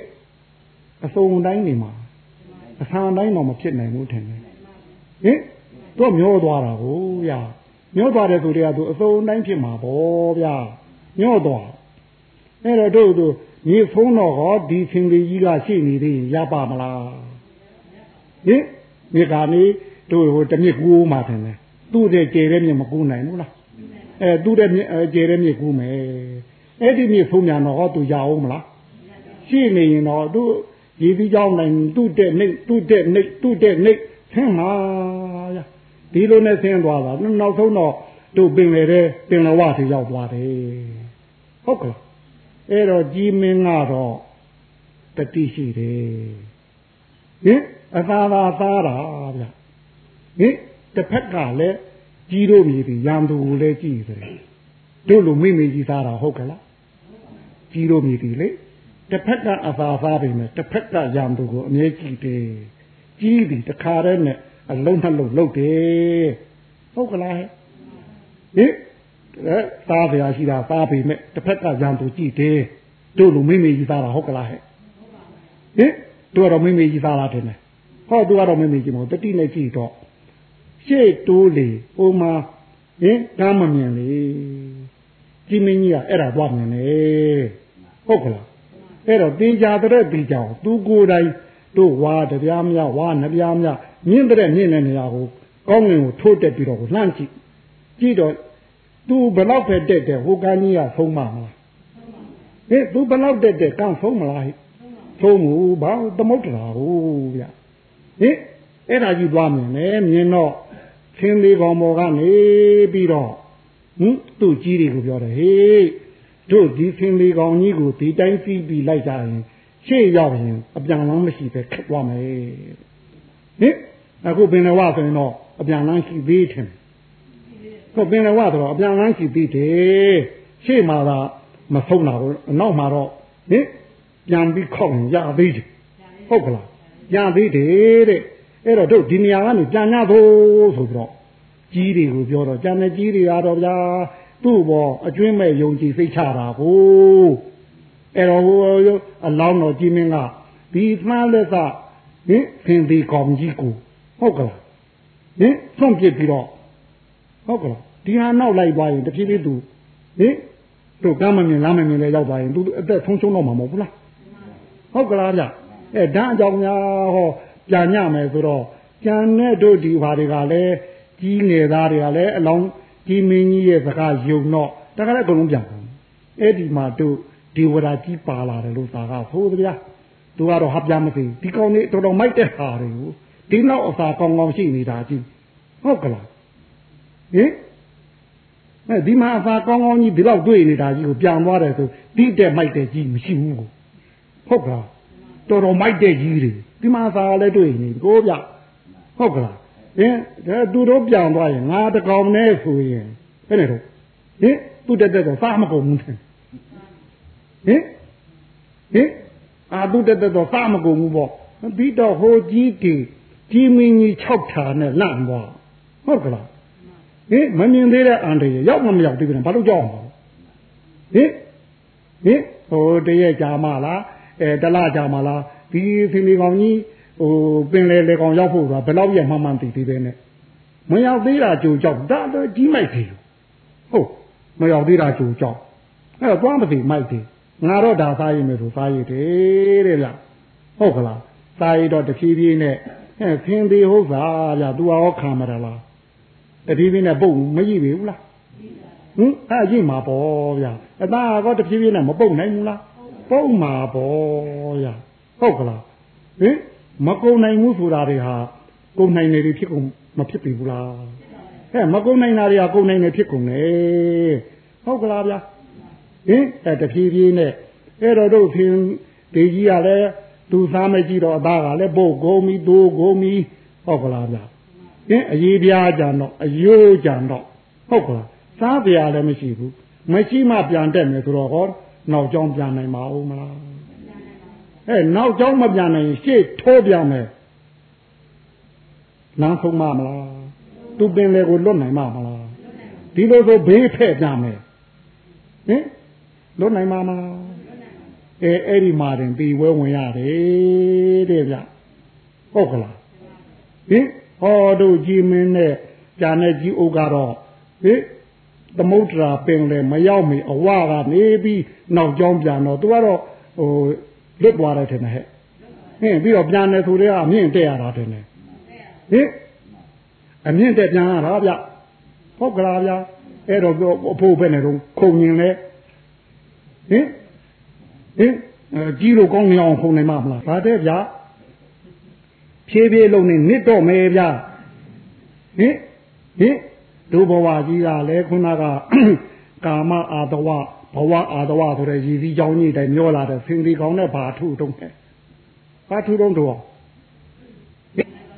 အစုံတိုင်းနေမှာအဆန်တိုင်းတော့မဖြစ်နိုင်ဘူးထင်တယ်ဟင်တော့မျောသွားတာကိုဗျာမျောသွားတယ်ဆိုတဲ့ကသူအစုံတိုင်းဖြစ်မှာပေါ့ဗျာမျောသွားအဲ့တော့တို့သူမြေဖုံးတော့ဟောဒီသင်္ကေကြီးကရှိနေသေးရင်ရပါမလားဟင်မြေကနေ တို့ဟိုတမြစ်ကူးမှထင်တယ်သူ့တဲ့ကျေတဲ့မြစ်မကူးနိုင်ဘူးလားအဲသူ့တဲ့မြစ်ကျေတဲ့မြစ်ကူးမယ်အဲ့ဒီမြစ်ဖုံးမြန်တော့ဟောသူရအောင်မလားရှိနေရင်တော့သူရည်ပြီးကြောင်းနိုင်သူ့တဲ့နှိပ်သူ့တဲ့နှိပ်သူ့တဲ့နှိပ်ဆင်းမှာရဒီလိုနဲ့ဆင်းသွားတာနောက်ဆုံးတော့တို့ပင်လေတဲ့ပင်လဝစီရောက်သွားတယ်ဟုတ်ကဲ့အဲ့တော့ကြီးမင်းကတော့တတိရှိတယ်ဟင်အသာသာသားတာဗျ ဟင်တစ်ဖက်ကလည်းကြီးတို့မြည်ပြီးရံသူကိုလည်းကြည့်တယ်တို့လိုမိမိကြီးသားတာဟုတ်ကလားကြီးတို့မြည်ပြီးလေတစ်ဖက်ကအသာသားပြီနဲ့တစ်ဖက်ကရံသူကိုအမြဲကြည့်တယ်ကြီးပြီတခါတည်းနဲ့အလုံးနှလုံးလုတ်တယ်ဟုတ်ကလားဟင်အဲသားစရာရှိတာသားပြီမဲ့တစ်ဖက်ကရံသူကြည့်တယ်တို့လိုမိမိကြီးသားတာဟုတ်ကလားဟဲ့ဟင်တို့ကတော့မိမိကြီးသားလားတင်တယ်ဟောသူကတော့မိမိကြီးမဟုတ်တတိနဲ့ကြည့်တော့ ရှေ့တိုးလေဟိုမှာဟင်ကားမမြင်လေကြီးမင်းကြီးကအဲ့ဒါသွားမြင်လေဟုတ်ကလားအဲ့တော့တင်ကြတဲ့ပြီးကြအောင်သူကိုယ်တိုင်တို့ဝါတပြားများဝါနှပြားများမြင့်တဲ့မြင့်တဲ့နေရာကိုကောင်းငင်ကိုထိုးတက်ပြီးတော့လှမ်းကြည့်ကြည့်တော့သူဘယ်တော့ပဲတက်တယ်ဟိုကန်းကြီးကဆုံးမမလားဟင်သူဘယ်တော့တက်တယ်ကန်းဆုံးမလားဟိဆုံးမူဘာသမုဒ္ဒရာဟုတ်ဗျဟင်အဲ့ဒါကြီးသွားမြင်တယ်မြင်တော့ သင်လေးကောင်ပေါ်ကနေပြီးတော့ဟင်သူ့ကြီးတွေကိုပြောတယ်ဟေးတို့ဒီသင်လေးကောင်ကြီးကိုဒီတိုင်းစီးပြီးလိုက်ကြရင်ရှေ့ရောက်ရင်အပြန်လမ်းမရှိပဲခက်သွားမယ်ဟင်အခုပင်လဝဆိုရင်တော့အပြန်လမ်းရှိသေးတယ်ဟုတ်ပင်လဝဆိုတော့အပြန်လမ်းရှိသေးတယ်ရှေ့မှာကမဆုံးတာဘူးအနောက်မှာတော့ဟင်ပြန်ပြီးခောက်ရင်ရသေးတယ်ဟုတ်ကလားရသေးတယ်တဲ့ အဲ့တော့တို့ဒီနေရာကနေပြန်ရသို့ဆိုပြီးတော့ကြီးတွေကိုပြောတော့ကြံတဲ့ကြီးတွေကတော့ဗျာသူ့ဘောအကျွင်းမဲ့ယုံကြည်စိတ်ချတာကိုအဲ့တော့ဟိုအလောင်းတော်ကြီးမင်းကဒီမှန်းလက်ကဟင်ဖင်ဒီကောင်ကြီးကိုဟုတ်ကလားဟင်ဆုံးပြစ်ပြီးတော့ဟုတ်ကလားဒီဟာနောက်လိုက်သွားရင်တဖြည်းဖြည်းသူဟင်တို့ကမ်းမမြင်လားမမြင်လဲရောက်သွားရင်သူအသက်ဆုံးရှုံးတော့မှာမဟုတ်ဘူးလားဟုတ်ကလားဗျအဲဓာတ်အကြောင်းများဟော ပြန်ညမယ်ဆိုတော့ကြံတဲ့တို့ဒီဘာတွေကလည်းကြီးငယ်သားတွေကလည်းအလောင်းကြီးမင်းကြီးရဲ့စကားယုံတော့တခါလည်းအကုန်လုံးပြန်တယ်အဲ့ဒီမှာတို့ဒီဝရာကြီးပါလာတယ်လို့သာကဆိုဗျာသူကတော့ဟာပြမသိဒီကောင်လေးတော်တော်မိုက်တဲ့ဟာတွေကိုဒီနောက်အစာကောင်းကောင်းရှိနေတာကြီးဟုတ်ကလားဟင်အဲဒီမှာအစာကောင်းကောင်းကြီးဒီလောက်တွေ့နေတာကြီးကိုပြန်သွားတယ်ဆိုဒီတဲ့မိုက်တဲ့ကြီးမရှိဘူးဟုတ်ကလားတော်တော်မိုက်တဲ့ကြီးတွေ ဒီမှာအစာလည်းတွေ့နေကိုဗျဟုတ်ကလားဟင်ဒါသူတို့ပြန်သွားရင်ငါတကောင်နဲ့ဆိုရင်ဘယ်နဲ့တော့ဟင်သူတက်တက်တော့စားမကုန်ဘူးဟင်ဟင်အာသူတက်တက်တော့စားမကုန်ဘူးပေါ့ပြီးတော့ဟိုကြီးတီကြီးမင်းကြီး6ဌာနဲ့လန့်သွားဟုတ်ကလားဟင်မမြင်သေးတဲ့အန်တရရောက်မမရောက်သေးဘူးဘာလို့ကြောက်အောင်ဟင်ဟင်ဟိုတရက်ကြာမလားအဲတလားကြာမလား ဒီသင်္ဒီကောင်ကြီးဟိုပင်လေလေကောင်ရောက်ဖို့ဆိုတာဘယ်လောက်ရမှမှန်သိသေးပဲနဲ့မရောက်သေးတာကြိုကြောက်ဒါတော့ကြီးမိုက်သေးလို့ဟုတ်မရောက်သေးတာကြိုကြောက်အဲ့တော့သွားမသိမိုက်သေးငါတော့ဒါစားရည်မယ်ဆိုစားရည်တယ်တဲ့ဗျဟုတ်ကလားစားရည်တော့တဖြည်းဖြည်းနဲ့ဟဲ့ဖင်းသေးဟုတ်ပါဗျသူရောခံမရလားတဖြည်းဖြည်းနဲ့ပုတ်မကြည့်ပြီဘူးလားဟင်အဲ့ကြည့်မှာပေါ့ဗျအသားကောတဖြည်းဖြည်းနဲ့မပုတ်နိုင်ဘူးလားပုတ်မှာပေါ့ဗျ ဟုတ်ကလားဟင်မကုံနိုင်ဘူးဆိုတာတွေဟာကုံနိုင်နေပြီဖြစ်ကုန်မဖြစ်ပြီဘူးလားဟဲ့မကုံနိုင်တာတွေကကုံနိုင်နေဖြစ်ကုန်လေဟုတ်ကလားဗျာဟင်အဲတဖြည်းဖြည်းနဲ့အဲ့တော့တို့ဖင်ဒေကြီးကလည်းသူစားမကြည့်တော့အသားကလည်းပုတ်ကုန်ပြီသိုးကုန်ပြီဟုတ်ကလားဗျာဟင်အေးပြားကြံတော့အယိုးကြံတော့ဟုတ်ကလားစားပြားလည်းမရှိဘူးမရှိမှပြန်တက်မယ်ဆိုတော့ဟောနောက်ကြောင်းပြန်နိုင်မအောင်မလား အဲနောက်ကြောင်းမပြန်နိုင်ရှေ့ထိုးပြန်မယ်လမ်းဆုံးမမလားသူပင်လေကိုလွတ်နိုင်မှာမလားဒီလိုဆိုဘေးဖဲ့ပြန်မယ်ဟင်လွတ်နိုင်မှာမလားအဲအဲ့ဒီမှာတင်ပြီးဝဲဝင်ရတယ်တဲ့ဗျဟုတ်ကလားဟင်ဟောတို့ကြည်မင်းနဲ့ဂျာနဲ့ကြီးအုပ်ကတော့ဟင်သမုဒ္ဒရာပင်လေမရောက်မီအဝကနေပြီးနောက်ကျောင်းပြန်တော့သူကတော့ဟို လွတ်သွားတယ်ထင်တယ်ဟဲ့ဟင်ပြီးတော့ပြန်တယ်ဆိုတော့အမြင့်တက်ရတာထင်တယ်ဟင်အမြင့်တက်ပြန်ရတာဗျဟုတ်ကလားဗျအဲ့တော့အဖိုးပဲနဲ့တော့ခုံရင်လေဟင်ဟင်ကြီးလို့ကောင်းနေအောင်ခုံနိုင်မှာမလားဗါတဲ့ဗျဖြည်းဖြည်းလုံးနေနစ်တော့မယ်ဗျဟင်ဟင်ဒုဘဝကြီးကလည်းခုနကကာမအာတဝ ဘဝအာတဝဆိုတဲ့ရည်စည်းကြောင်းကြီးတိုင်မျောလာတဲ့ဆင်းဒီကောင်းနဲ့ဘာထုတုံးတယ်ဘာထုတုံးတော့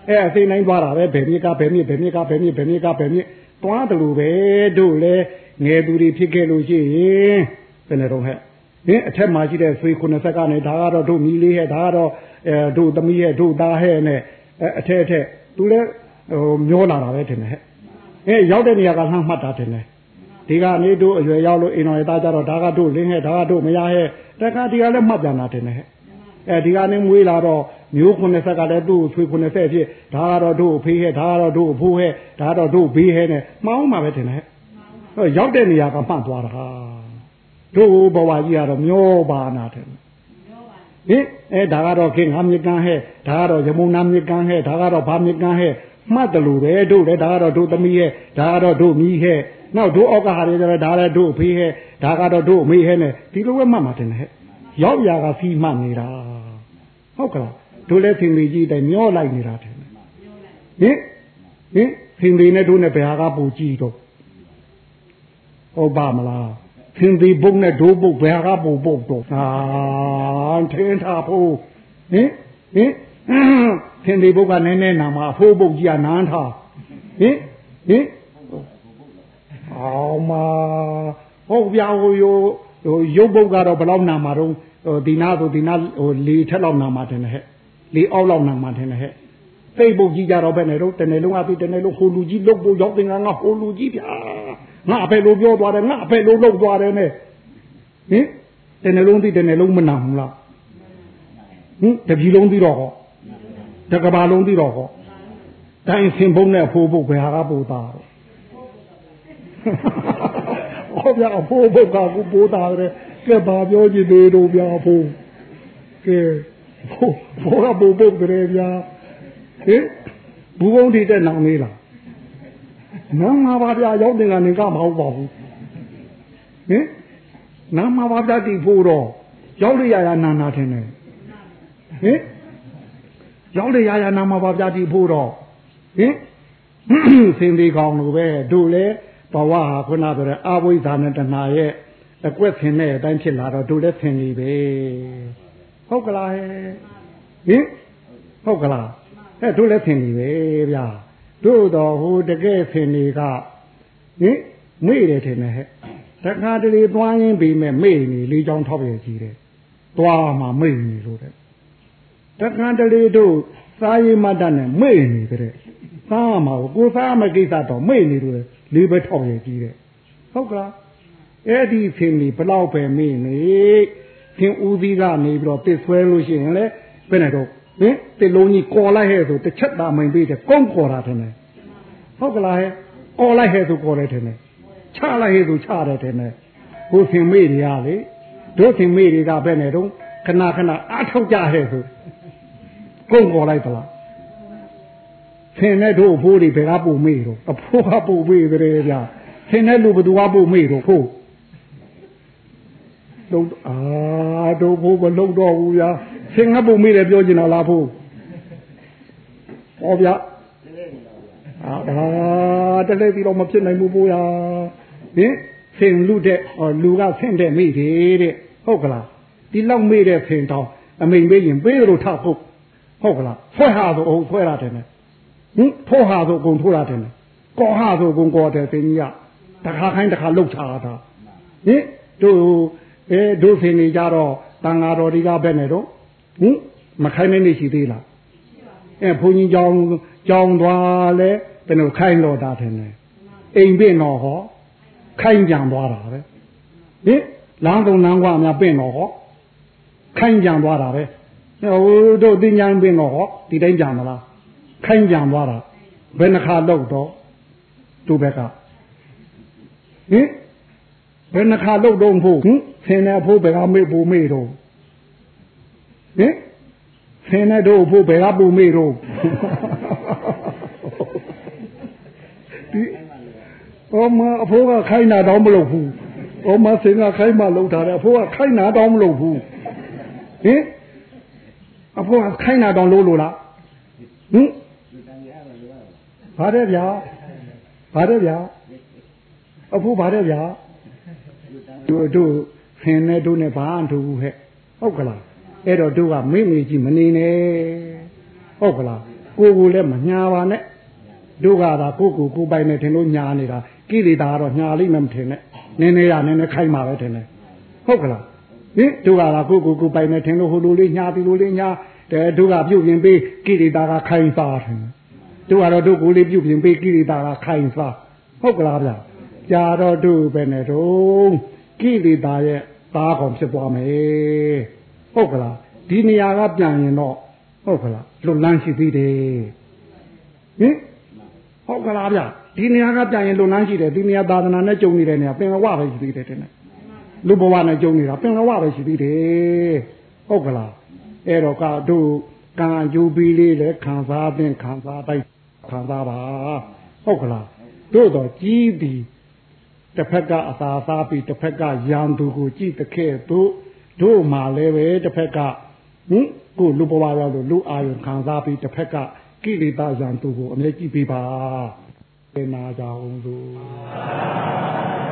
အဲအသိနိုင်သွားတာပဲဘယ်မြေကဘယ်မြေဘယ်မြေကဘယ်မြေဘယ်မြေကဘယ်မြေသွားတယ်လို့ပဲတို့လေငယ်သူတွေဖြစ်ခဲ့လို့ရှိရင်ဘယ်နဲ့တော့ဟဲ့ဟင်အထက်မှာရှိတဲ့ဆွေ90ကနေဒါကတော့တို့မီလေးဟဲ့ဒါကတော့အဲတို့သမီးဟဲ့တို့သားဟဲ့နဲ့အထက်အထက်သူလည်းဟိုမျောလာတာပဲထင်တယ်ဟဲ့အဲရောက်တဲ့နေရာကလှမ်းမှတ်တာထင်တယ် ဒီကနေတို့အရွယ်ရောက်လို့အိမ်တော်ရဲ့သားကြတော့ဒါကတို့လင်းဟဲ့ဒါကတို့မရဟဲ့တခါဒီကလည်းမှတ်ပြန်တာထင်တယ်ဟဲ့အဲဒီကနေမွေးလာတော့မျိုး90ကလည်းတို့ဆွေ90ဖြစ်ဒါကတော့တို့ဖေးဟဲ့ဒါကတော့တို့အဖိုးဟဲ့ဒါကတော့တို့ဘေးဟဲ့နဲ့မှောင်းမှာပဲထင်တယ်ဟဲ့ရောက်တဲ့နေရာကမှတ်သွားတာတို့ဘဝကြီးကတော့မျောပါနာတယ်ဟင်အဲဒါကတော့ခင်ငါမြကန်းဟဲ့ဒါကတော့ယမုန်နာမြကန်းဟဲ့ဒါကတော့ဘာမြကန်းဟဲ့မှတ်တယ်လို့ပဲတို့လည်းဒါကတော့တို့သမီးဟဲ့ဒါကတော့တို့မီးဟဲ့ နောက်တို့အောက်ကဟာတွေကျတော့ဒါလည်းတို့ဖေးဟဲ့ဒါကတော့တို့အမေဟဲ့နဲ့ဒီလိုပဲမှတ်မှာတင်ဟဲ့ရောက်ရာကဖီးမှတ်နေတာဟုတ်ကလားတို့လည်းဖင်မေကြီးတိုင်မျောလိုက်နေတာတယ်ဟင်ဟင်ဖင်မေနဲ့တို့နဲ့ဘယ်ဟာကပူကြည့်တော့ဟုတ်ပါမလားဖင်သေးဘုတ်နဲ့ဒိုးဘုတ်ဘယ်ဟာကပူပုတ်တော့ဟာထင်းထားဖို့ဟင်ဟင်ဖင်သေးဘုတ်ကနည်းနည်းနာမှာအဖိုးဘုတ်ကြီးကနန်းထားဟင်ဟင် အောင်မဟုတ်ပြဟိုရိုဟိုရုပ်ဘုတ်ကတော့ဘယ်လောက်နာမှာတော့ဟိုဒီနာဆိုဒီနာဟိုလေထက်လောက်နာမှာတယ်ဟဲ့လေအောက်လောက်နာမှာတယ်ဟဲ့စိတ်ပုတ်ကြီးကြတော့ပဲနဲ့တော့တနေ့လုံးအပြီးတနေ့လုံးဟိုလူကြီးလုတ်ဖို့ရောက်တင်ငါငါဟိုလူကြီးဗျာငါအဖေလိုပြောသွားတယ်ငါအဖေလိုလုပ်သွားတယ်နဲ့ဟင်တနေ့လုံးသိတနေ့လုံးမနာဘူးလားဟင်တပြီလုံးသိတော့ဟောတကဘာလုံးသိတော့ဟောတိုင်းစင်ဘုံနဲ့ဖိုးဖို့ဘယ်ဟာကပို့တာ ဟောဗျာဖိုးဖို့ကကိုပို့တာတဲ့ကဲဘာပြောကြည့်သေးတော့ဗျာဖိုးကဲဖိုးဖိုးကပို့ဖို့ကြတယ်ဗျာဟင်ဘူးကုန်းတီတက်နောင်လေးလားနာမပါဗျာရောက်တင်ကနေကမဟုတ်ပါဘူးဟင်နာမပါဗျာတီဖို့တော့ရောက်ရရရနာနာထင်တယ်ဟင်ရောက်ရရရနာမပါဗျာတီဖို့တော့ဟင်စင်ဒီကောင်လိုပဲတို့လေ ဘဝဟာခုနဆိုတဲ့အဝိဇ္ဇာနဲ့တဏှာရဲ့အကွက်ဆင်တဲ့အတိုင်းဖြစ်လာတော့တို့လည်းဆင်ပြီပဲဟုတ်ကလားဟင်ဟုတ်ကလားအဲတို့လည်းဆင်ပြီပဲဗျာတို့တော့ဟိုတကယ်ဆင်နေကဟင်မေ့တယ်ထင်တယ်ဟဲ့တခါတလေသွားရင်းပြီးမဲ့မေ့နေလေးချောင်းထောက်ရကြီးတယ်သွားမှမေ့နေလို့တဲ့တခါတလေတို့စားရည်မတ်တနဲ့မေ့နေကြတဲ့စားမှာကိုစားမကိစ္စတော့မေ့နေလို့ လေးပဲထောက်ရကြီးတယ်ဟုတ်ကလားအဲ့ဒီဖင်ကြီးဘလောက်ပဲမေ့နေဖင်ဦးသီးကနေပြီးတော့ပစ်ဆွဲလို့ရှိရင်လေဘယ်နဲ့တော့ဟင်တစ်လုံးကြီးကော်လိုက်ဟဲ့ဆိုတစ်ချက်သာမိန်ပေးတယ်ကုန်းခေါ်တာတယ်ဟုတ်ကလားဟဲ့အော်လိုက်ဟဲ့ဆိုခေါ်တယ်တယ်ချလိုက်ဟဲ့ဆိုချတယ်တယ်ဟိုဖင်မေ့တွေကလေတို့ဖင်မေ့တွေကဘယ်နဲ့တော့ခဏခဏအားထုတ်ကြဟဲ့ဆိုကုန်းခေါ်လိုက်သလား ဖင်နဲ့တို့ဘိုးတွေဘယ်ကပို့မေ့တော့အဖိုးကပို့မေ့တယ်ဗျာဖင်နဲ့လူဘသူကပို့မေ့တော့ဖို့တော့အာတို့ဘိုးမလုံတော့ဘူးဗျာဆင်ငတ်ပုံမေးတယ်ပြောချင်တာလားဖို့ဟောဗျာအာဒါတလဲပြီးတော့မဖြစ်နိုင်ဘူးပိုးရဟင်ဆင်လူတဲ့လူကဆင့်တဲ့မိတယ်တဲ့ဟုတ်ကလားဒီလောက်မေးတဲ့ဆင်တောင်းအမိန်ပေးရင်ပေးလို့ထဖို့ဟုတ်ကလားဆွဲဟာဆိုအောင်ဆွဲရတယ်နဲ့ ဟင်ထိုးဟာဆိုအကုန်ထိုးရတယ်နဲ့ကောဟာဆိုအကုန်ကောတယ်ဆင်ကြီးကတခါခိုင်းတခါလှုပ်ချတာဟင်တို့အဲတို့ဆင်နေကြတော့တန်ဃာတော်တွေကဘယ်နဲ့တော့ဟင်မခိုင်းမနေရှိသေးလားအဲဘုန်းကြီးကြောင်းကြောင်းသွားလဲဘယ်လိုခိုင်းလို့တာထင်လဲအိမ်ပြင့်တော့ဟောခိုင်းကြံသွားတာပဲဟင်လမ်းကုန်လမ်းကွာများပင့်တော့ဟောခိုင်းကြံသွားတာပဲဟိုတို့တင်ညာပင့်တော့ဟောဒီတိုင်းကြံမလား ခိုင်းကြံသွားတာဘယ်နှခါတော့တော့သူ့ဘက်ကဟင်ဘယ်နှခါတော့တော့ဖို့ဟင်ဆင်းနေဖို့ဘယ်ကမေ့ဖို့မေ့တော့ဟင်ဆင်းနေတော့ဖို့ဘယ်ကပူမေ့တော့ဒီအမအဖိုးကခိုင်းတာတော့မလုပ်ဘူးအမဆင်းကခိုင်းမှလုပ်တာတယ်အဖိုးကခိုင်းတာတော့မလုပ်ဘူးဟင်အဖိုးကခိုင်းတာတော့လို့လို့လားဟင် ဗါတဲ့ဗျာဗါတဲ့ဗျာအဖိုးဗါတဲ့ဗျာတို့တို့ဆင်းနေတို့နဲ့ဘာအထူးဘူးဟဲ့ဟုတ်ကလားအဲ့တော့တို့ကမိမိကြီးမနေနဲ့ဟုတ်ကလားကိုကိုလည်းမညာပါနဲ့တို့ကသာကိုကိုကိုပိုင်နေထင်လို့ညာနေတာကိလေသာကတော့ညာလိမ့်မယ်မထင်နဲ့နည်းနည်းရနည်းနည်းခိုင်းမှာပဲထင်တယ်ဟုတ်ကလားဟင်တို့ကသာကိုကိုကိုပိုင်နေထင်လို့ဟိုလိုလေးညာဒီလိုလေးညာတဲ့တို့ကပြုတ်ပြင်ပေးကိလေသာကခိုင်းစားတယ် တို့ကတော့တို့ကိုလေးပြုတ်ပြင်ပေးကိလေသာကခိုင်းစားဟုတ်ကလားဗျာကြာတော့တို့ပဲနဲ့တော့ကိလေသာရဲ့သားကောင်ဖြစ်သွားမယ်ဟုတ်ကလားဒီနေရာကပြန်ရင်တော့ဟုတ်ကလားလွတ်လန်းရှိသေးတယ်ဟင်ဟုတ်ကလားဗျဒီနေရာကပြန်ရင်လွတ်လန်းရှိတယ်ဒီနေရာသာသနာနဲ့ကြုံနေတဲ့နေရာပင်လဝပဲရှိသေးတယ်တဲ့လူဘဝနဲ့ကြုံနေတာပင်လဝပဲရှိသေးတယ်ဟုတ်ကလားအဲ့တော့ကတို့ ကံအကျိုးပေးလေးလည်းခံစားပင်ခံစားတိုင်းခံစားပါဟုတ်ကလားတို့တော့ကြီးသည်တစ်ဖက်ကအသာစားပြီးတစ်ဖက်ကရံသူကိုကြည့်တဲ့ခဲ့တို့တို့မှလည်းပဲတစ်ဖက်ကဟင်ကိုလူဘဝရောက်လို့လူအာယုံခံစားပြီးတစ်ဖက်ကကိလေသာရံသူကိုအမြဲကြည့်ပေးပါေနာကြအောင်လို့